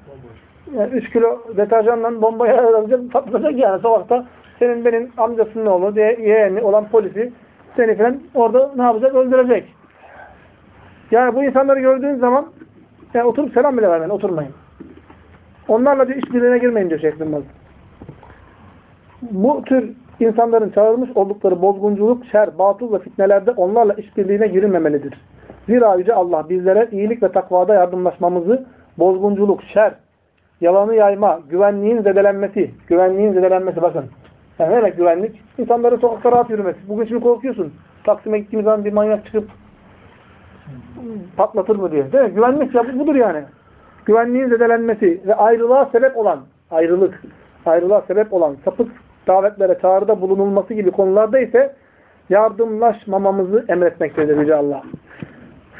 S1: Yani 3 kilo deterjanla bombaya alacak, patlayacak yani sokakta. Senin benim amcasının oğlu, yeğeni olan polisi seni falan orada ne yapacak? Öldürecek. Yani bu insanları gördüğün zaman yani oturup selam bile vermeyin, oturmayın. Onlarla diyor işbirliğine girmeyin diyor Şeyh Bin Bu tür İnsanların çağırmış oldukları bozgunculuk, şer, batıl ve fitnelerde onlarla işbirliğine girilmemelidir. Zira Yüce Allah bizlere iyilik ve takvada yardımlaşmamızı, bozgunculuk, şer, yalanı yayma, güvenliğin zedelenmesi, güvenliğin zedelenmesi bakın. Yani ne demek güvenlik? İnsanların sokakta rahat yürümesi. Bugün şimdi korkuyorsun. Taksim'e gittiğimiz zaman bir manyak çıkıp patlatır mı diye. Değil mi? Güvenlik ya budur yani. Güvenliğin zedelenmesi ve ayrılığa sebep olan, ayrılık, ayrılığa sebep olan sapık davetlere çağrıda bulunulması gibi konularda ise yardımlaşmamamızı emretmektedir Yüce Allah.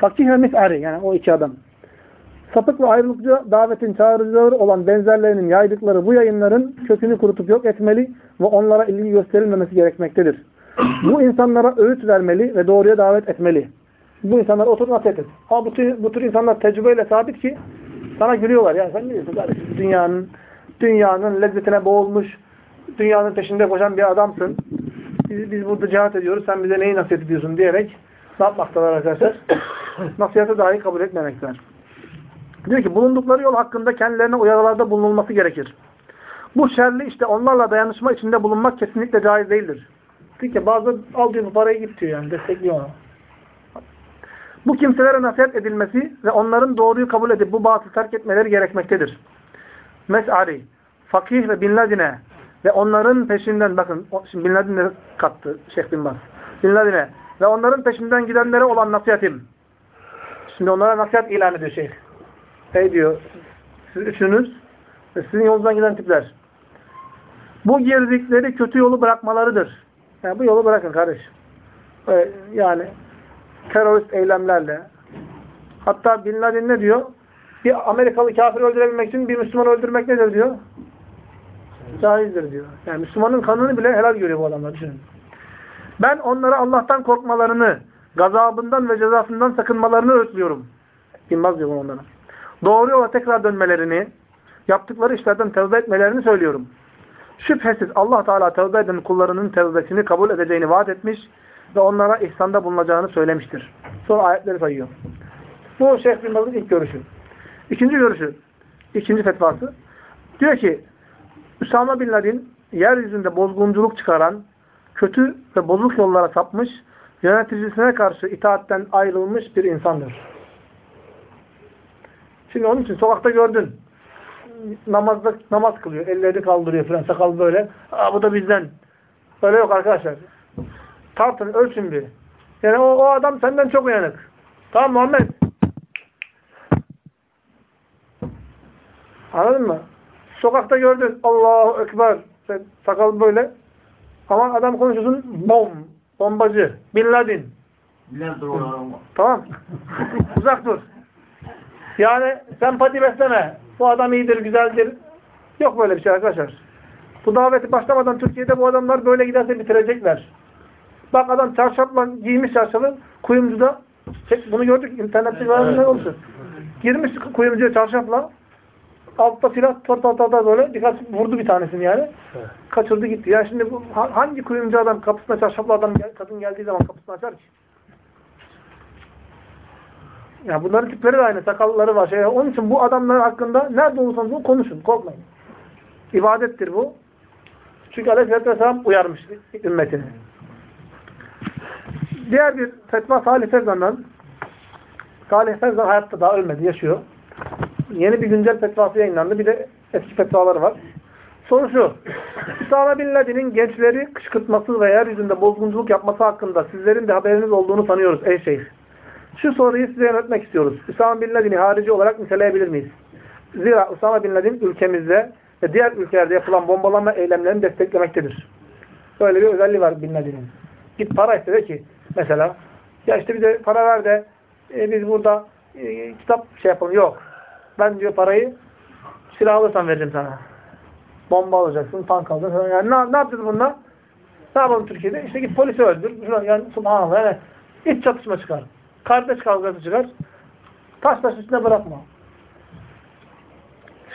S1: Fakih ve mis'ari yani o iki adam. Sapık ve ayrılıkçı davetin çağrıcıları olan benzerlerinin yaydıkları bu yayınların kökünü kurutup yok etmeli ve onlara ilgi gösterilmemesi gerekmektedir. Bu insanlara öğüt vermeli ve doğruya davet etmeli. Bu insanlara otur nasihat et. Ha bu tür, bu tür insanlar tecrübeyle sabit ki sana gülüyorlar. Yani sen ne diyorsun kardeşim? Dünyanın, dünyanın lezzetine boğulmuş, dünyanın peşinde koşan bir adamsın. Biz, biz burada cihat ediyoruz. Sen bize neyi nasihat ediyorsun diyerek ne yapmaktalar arkadaşlar? Nasihatı dahi kabul etmemekteler. Diyor ki bulundukları yol hakkında kendilerine uyarılarda bulunulması gerekir. Bu şerli işte onlarla dayanışma içinde bulunmak kesinlikle caiz değildir. Diyor ki bazı al bu parayı git diyor yani destekliyor onu. Bu kimselere nasihat edilmesi ve onların doğruyu kabul edip bu batıl terk etmeleri gerekmektedir. Mes'ari, Fakih ve Bin Ladin'e ve onların peşinden bakın şimdi Bin Ladin'e kattı Şeyh Bin Baz. Bin Ladin'e ve onların peşinden gidenlere olan nasihatim. Şimdi onlara nasihat ilan ediyor Şeyh. Ey diyor siz üçünüz ve sizin yolunuzdan giden tipler. Bu girdikleri kötü yolu bırakmalarıdır. Yani bu yolu bırakın kardeşim. Ee, yani terörist eylemlerle hatta Bin Laden ne diyor? Bir Amerikalı kafir öldürebilmek için bir Müslüman öldürmek nedir diyor? Caizdir diyor. Yani Müslümanın kanını bile helal görüyor bu adamlar. Düşünün. Ben onlara Allah'tan korkmalarını, gazabından ve cezasından sakınmalarını öğütlüyorum. Bilmez diyor onlara. Doğru yola tekrar dönmelerini, yaptıkları işlerden tevbe etmelerini söylüyorum. Şüphesiz Allah Teala tevbe eden kullarının tevbesini kabul edeceğini vaat etmiş ve onlara ihsanda bulunacağını söylemiştir. Sonra ayetleri sayıyor. Bu Şeyh Bin Baz'ın ilk görüşü. İkinci görüşü, ikinci fetvası. Diyor ki, Üsame Bin Laden yeryüzünde bozgunculuk çıkaran, kötü ve bozuk yollara sapmış, yöneticisine karşı itaatten ayrılmış bir insandır. Şimdi onun için sokakta gördün. Namazda namaz kılıyor. Ellerini kaldırıyor falan. Sakal böyle. Aa bu da bizden. Öyle yok arkadaşlar. Tartın, ölçün bir. Yani o, o adam senden çok uyanık. Tamam Muhammed. Anladın mı? Sokakta gördün. Allahu Ekber. Sen sakal böyle. Ama adam konuşuyorsun. Bom. Bombacı. Bin Laden. Tamam. Uzak dur. Yani sempati besleme. Bu adam iyidir, güzeldir. Yok böyle bir şey arkadaşlar. Bu daveti başlamadan Türkiye'de bu adamlar böyle giderse bitirecekler. Bak adam çarşafla giymiş çarşafı kuyumcuda. Bunu gördük internette evet. ne olsun. Girmiş kuyumcuya çarşafla altta silah tar tar tar böyle birkaç vurdu bir tanesini yani.
S2: Evet.
S1: Kaçırdı gitti. Yani şimdi bu, hangi kuyumcu adam kapısına çarşaflı adam gel, kadın geldiği zaman kapısını açar ki? Yani bunların tipleri de aynı. Sakalları var. Şey. Onun için bu adamlar hakkında nerede olursanız olun konuşun. Korkmayın. İbadettir bu. Çünkü Aleyhisselatü Vesselam uyarmış ümmetini. Diğer bir fetva Salih Fevzan'dan Salih Fevzan hayatta daha ölmedi. Yaşıyor. Yeni bir güncel fetvası yayınlandı. Bir de eski fetvaları var. Soru şu. Üsame Bin Laden'in gençleri kışkırtması ve yeryüzünde bozgunculuk yapması hakkında sizlerin de haberiniz olduğunu sanıyoruz ey şeyh. Şu soruyu size yönetmek istiyoruz. Üsame Bin Laden'i harici olarak niteleyebilir miyiz? Zira Üsame Bin Laden ülkemizde ve diğer ülkelerde yapılan bombalama eylemlerini desteklemektedir. Böyle bir özelliği var Bin Laden'in. Git para iste de ki mesela ya işte bize para ver de e, biz burada e, kitap şey yapalım. Yok. Ben diyor parayı silah alırsan veririm sana. Bomba alacaksın, tank alacaksın. Yani ne, ne yapacağız bununla? Ne yapalım Türkiye'de? İşte git polisi öldür. Yani subhanallah. Yani iç çatışma çıkar. Kardeş kavgası çıkar. Taş taş üstüne bırakma.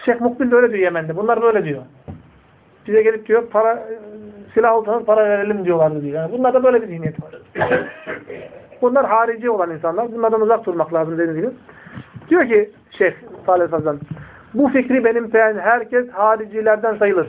S1: Şeyh Mukbil de öyle diyor Yemen'de. Bunlar böyle diyor. Bize gelip diyor para e, silah alsanız para verelim diyorlardı diyor. Yani bunlarda böyle bir zihniyet var. Bunlar harici olan insanlar. Bunlardan uzak durmak lazım dediğiniz gibi. Diyor ki Şeyh Salih Fazlan bu fikri benimseyen herkes haricilerden sayılır.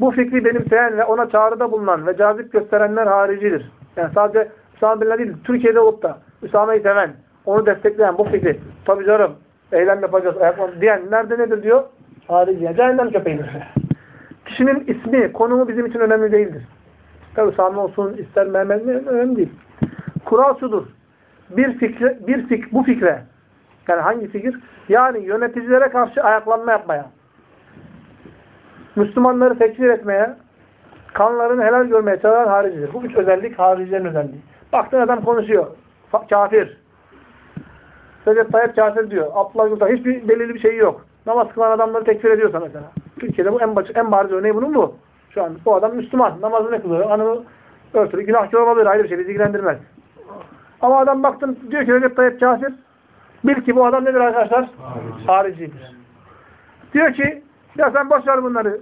S1: Bu fikri benimseyen ve ona çağrıda bulunan ve cazip gösterenler haricidir. Yani sadece Üsame Bin Laden Türkiye'de olup da Üsame'yi seven, onu destekleyen bu fikri, tabii canım, eylem yapacağız, ayaklan diyen nerede nedir diyor? Harici. Yani cehennem köpeğidir. Kişinin ismi, konumu bizim için önemli değildir. İster Üsame olsun, ister Mehmet mi, önemli değil. Kural şudur. Bir fikre, bir fik, bu fikre, yani hangi fikir? Yani yöneticilere karşı ayaklanma yapmaya, Müslümanları tekfir etmeye, kanlarını helal görmeye çağıran haricidir. Bu üç özellik haricilerin özelliği. Baktın adam konuşuyor. Kafir. Recep Tayyip kafir diyor. Abdullah Gül'de hiçbir belirli bir şeyi yok. Namaz kılan adamları tekfir ediyorsa mesela. Türkiye'de bu en, baş, en bariz örneği bunun bu. Şu an bu adam Müslüman. Namazını kılıyor. Anı örtülü. Günahkar olabilir. Ayrı bir şey. Bizi ilgilendirmez. Ama adam baktın diyor ki Recep Tayyip kafir. Bil ki bu adam nedir arkadaşlar? Haricidir. Diyor ki ya sen boş ver bunları.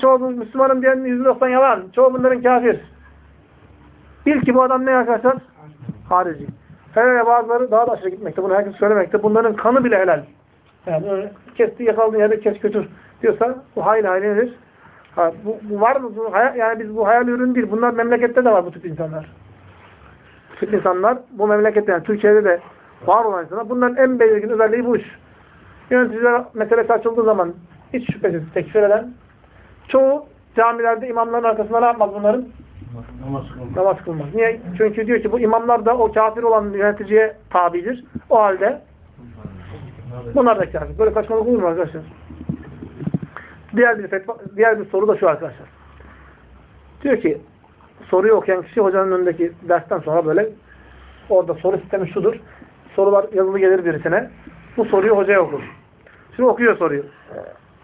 S1: Çoğu bu Müslümanın diyen %90 yalan. Çoğu bunların kafir. Bil ki bu adam ne arkadaşlar? Harici. Hele bazıları daha da aşağı gitmekte. Bunu herkes söylemekte. Bunların kanı bile helal. Yani öyle kesti yakaladığın yerde kes götür diyorsa bu hayli hayli nedir? Ha, bu, bu var mı? Bu, hayal, yani biz bu hayal ürün değil. Bunlar memlekette de var bu tip insanlar. Bu tip insanlar bu memlekette yani Türkiye'de de var olan insanlar. Bunların en belirgin özelliği bu iş. Yöneticiler meselesi açıldığı zaman hiç şüphesiz tekfir eden çoğu camilerde imamların arkasında ne yapmaz bunların? Namaz kılmaz. Niye? Çünkü diyor ki bu imamlar da o kafir olan yöneticiye tabidir. O halde bunlar da kafir. Böyle saçmalık olur mu arkadaşlar? Diğer bir, fetva, diğer bir soru da şu arkadaşlar. Diyor ki soruyu okuyan kişi hocanın önündeki dersten sonra böyle orada soru sistemi şudur. Sorular yazılı gelir birisine. Bu soruyu hocaya okur. Şimdi okuyor soruyu.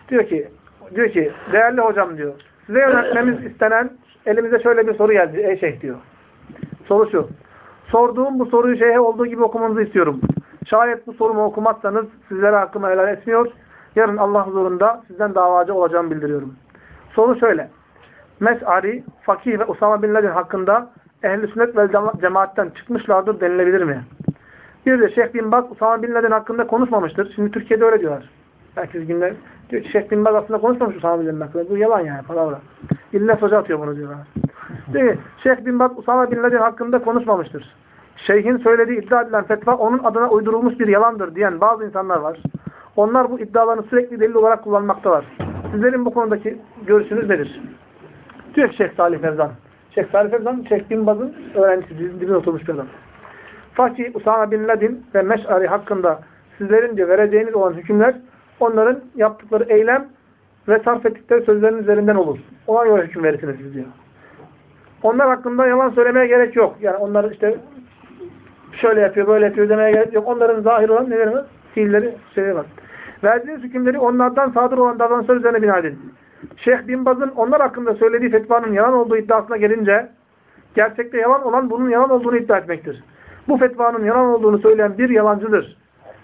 S1: Diyor ki diyor ki değerli hocam diyor. Size yöneltmemiz istenen elimize şöyle bir soru geldi. Ey şeyh diyor. Soru şu. Sorduğum bu soruyu şeyhe olduğu gibi okumanızı istiyorum. Şayet bu sorumu okumazsanız sizlere hakkımı helal etmiyor. Yarın Allah huzurunda sizden davacı olacağımı bildiriyorum. Soru şöyle. Mes'ari, Fakih ve Usama Bin Laden hakkında ehl-i sünnet ve cema- cemaatten çıkmışlardır denilebilir mi? Bir de Şeyh Bin Baz Usama Bin Laden hakkında konuşmamıştır. Şimdi Türkiye'de öyle diyorlar. Herkes günler diyor ki Şeyh Bin Baz aslında konuşmamış Usama Bin Laden. Bu yalan yani palavra. İlles Hoca atıyor bunu diyorlar. Diyor ki Şeyh Bin Baz Usama Bin Laden hakkında konuşmamıştır. Şeyhin söylediği iddia edilen fetva onun adına uydurulmuş bir yalandır diyen bazı insanlar var. Onlar bu iddialarını sürekli delil olarak kullanmaktalar. Sizlerin bu konudaki görüşünüz nedir? Diyor ki Şeyh Salih Fevzan. Şeyh Salih Fevzan, Şeyh Bin Baz'ın öğrencisi, dibine oturmuş bir adam. Fakih, Usama Bin Laden ve Meş'ari hakkında sizlerin diyor vereceğiniz olan hükümler onların yaptıkları eylem ve sarf ettikleri sözlerin üzerinden olur. Ona göre hüküm verirsiniz siz diyor. Onlar hakkında yalan söylemeye gerek yok. Yani onlar işte şöyle yapıyor, böyle yapıyor demeye gerek yok. Onların zahir olan neleri var? Fiilleri, şeyleri var. Verdiğiniz hükümleri onlardan sadır olan davranışlar üzerine bina edin. Şeyh Bin onlar hakkında söylediği fetvanın yalan olduğu iddiasına gelince gerçekte yalan olan bunun yalan olduğunu iddia etmektir. Bu fetvanın yalan olduğunu söyleyen bir yalancıdır.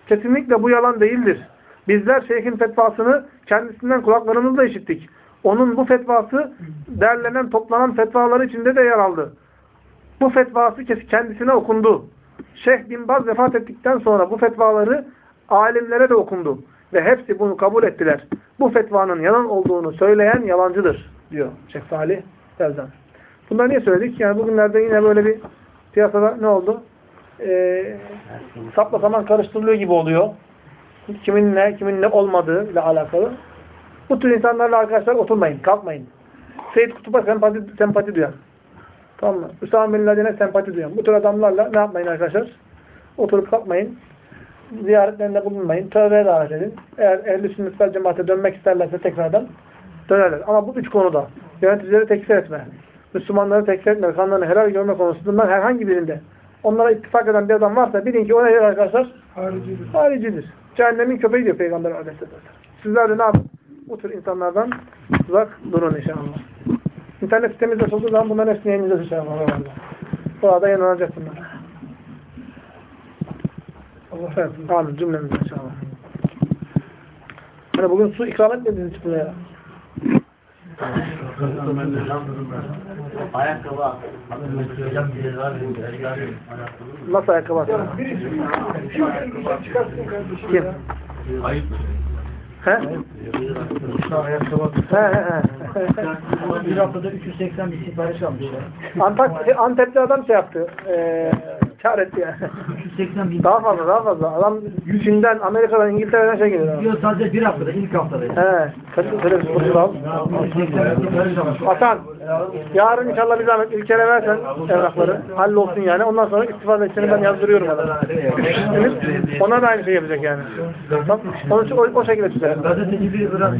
S1: Kesinlikle bu yalan değildir. Bizler şeyhin fetvasını kendisinden kulaklarımızla işittik. Onun bu fetvası derlenen, toplanan fetvalar içinde de yer aldı. Bu fetvası kendisine okundu. Şeyh Bin vefat ettikten sonra bu fetvaları alimlere de okundu. Ve hepsi bunu kabul ettiler. Bu fetvanın yalan olduğunu söyleyen yalancıdır diyor Şeyh Salih Fevzan. Bunları niye söyledik? Yani bugünlerde yine böyle bir piyasada ne oldu? Ee, sapla saman karıştırılıyor gibi oluyor. Kimin ne, kimin ne olmadığı ile alakalı. Bu tür insanlarla arkadaşlar oturmayın, kalkmayın. Seyyid Kutup'a sempati, sempati duyan. Tamam mı? Üsame Bin Laden'e sempati duyan. Bu tür adamlarla ne yapmayın arkadaşlar? Oturup kalkmayın. Ziyaretlerinde bulunmayın. Tövbeye davet edin. Eğer ehl-i sünnet cemaate dönmek isterlerse tekrardan dönerler. Ama bu üç konuda yöneticileri tekfir etme, Müslümanları tekfir etme, kanlarını helal görme konusunda herhangi birinde onlara ittifak eden bir adam varsa bilin ki o nedir arkadaşlar?
S3: Haricidir.
S1: Haricidir. Cehennemin köpeği diyor Peygamber Aleyhisselatü Sizler de ne yapın? Bu tür insanlardan uzak durun inşallah. İnternet sitemizde olduğu zaman bunların hepsini yayınlayacağız inşallah. Orada yayınlanacak bunlar. Allah versin. Amin. Cümlemiz inşallah. Hani bugün su ikram etmediniz hiç buraya.
S4: Ayakkabı. Ayakkabı.
S1: Nasıl ayakkabı
S3: kardeşim
S1: Kim?
S2: Ayıp.
S1: He? He he he.
S6: Bir haftada 380 bir sipariş almışlar.
S1: Antak, Antepli adam şey yaptı. Eee kar etti yani.
S6: 380 bin.
S1: Daha fazla daha fazla. Adam Çin'den, Amerika'dan, İngiltere'den şey geliyor.
S6: Diyor sadece bir haftada, ilk haftada.
S1: He. Kaçın şöyle bir soru al.
S6: 380 bin sipariş almış.
S1: Hasan, yarın inşallah bir zahmet İlker'e versen evrakları. Hallolsun yani. Ondan sonra istifa edeceğini ben yazdırıyorum adama. Ona da aynı şey yapacak yani. Tamam. Onu o, o şekilde çözelim.
S6: Gazeteciliği bırak.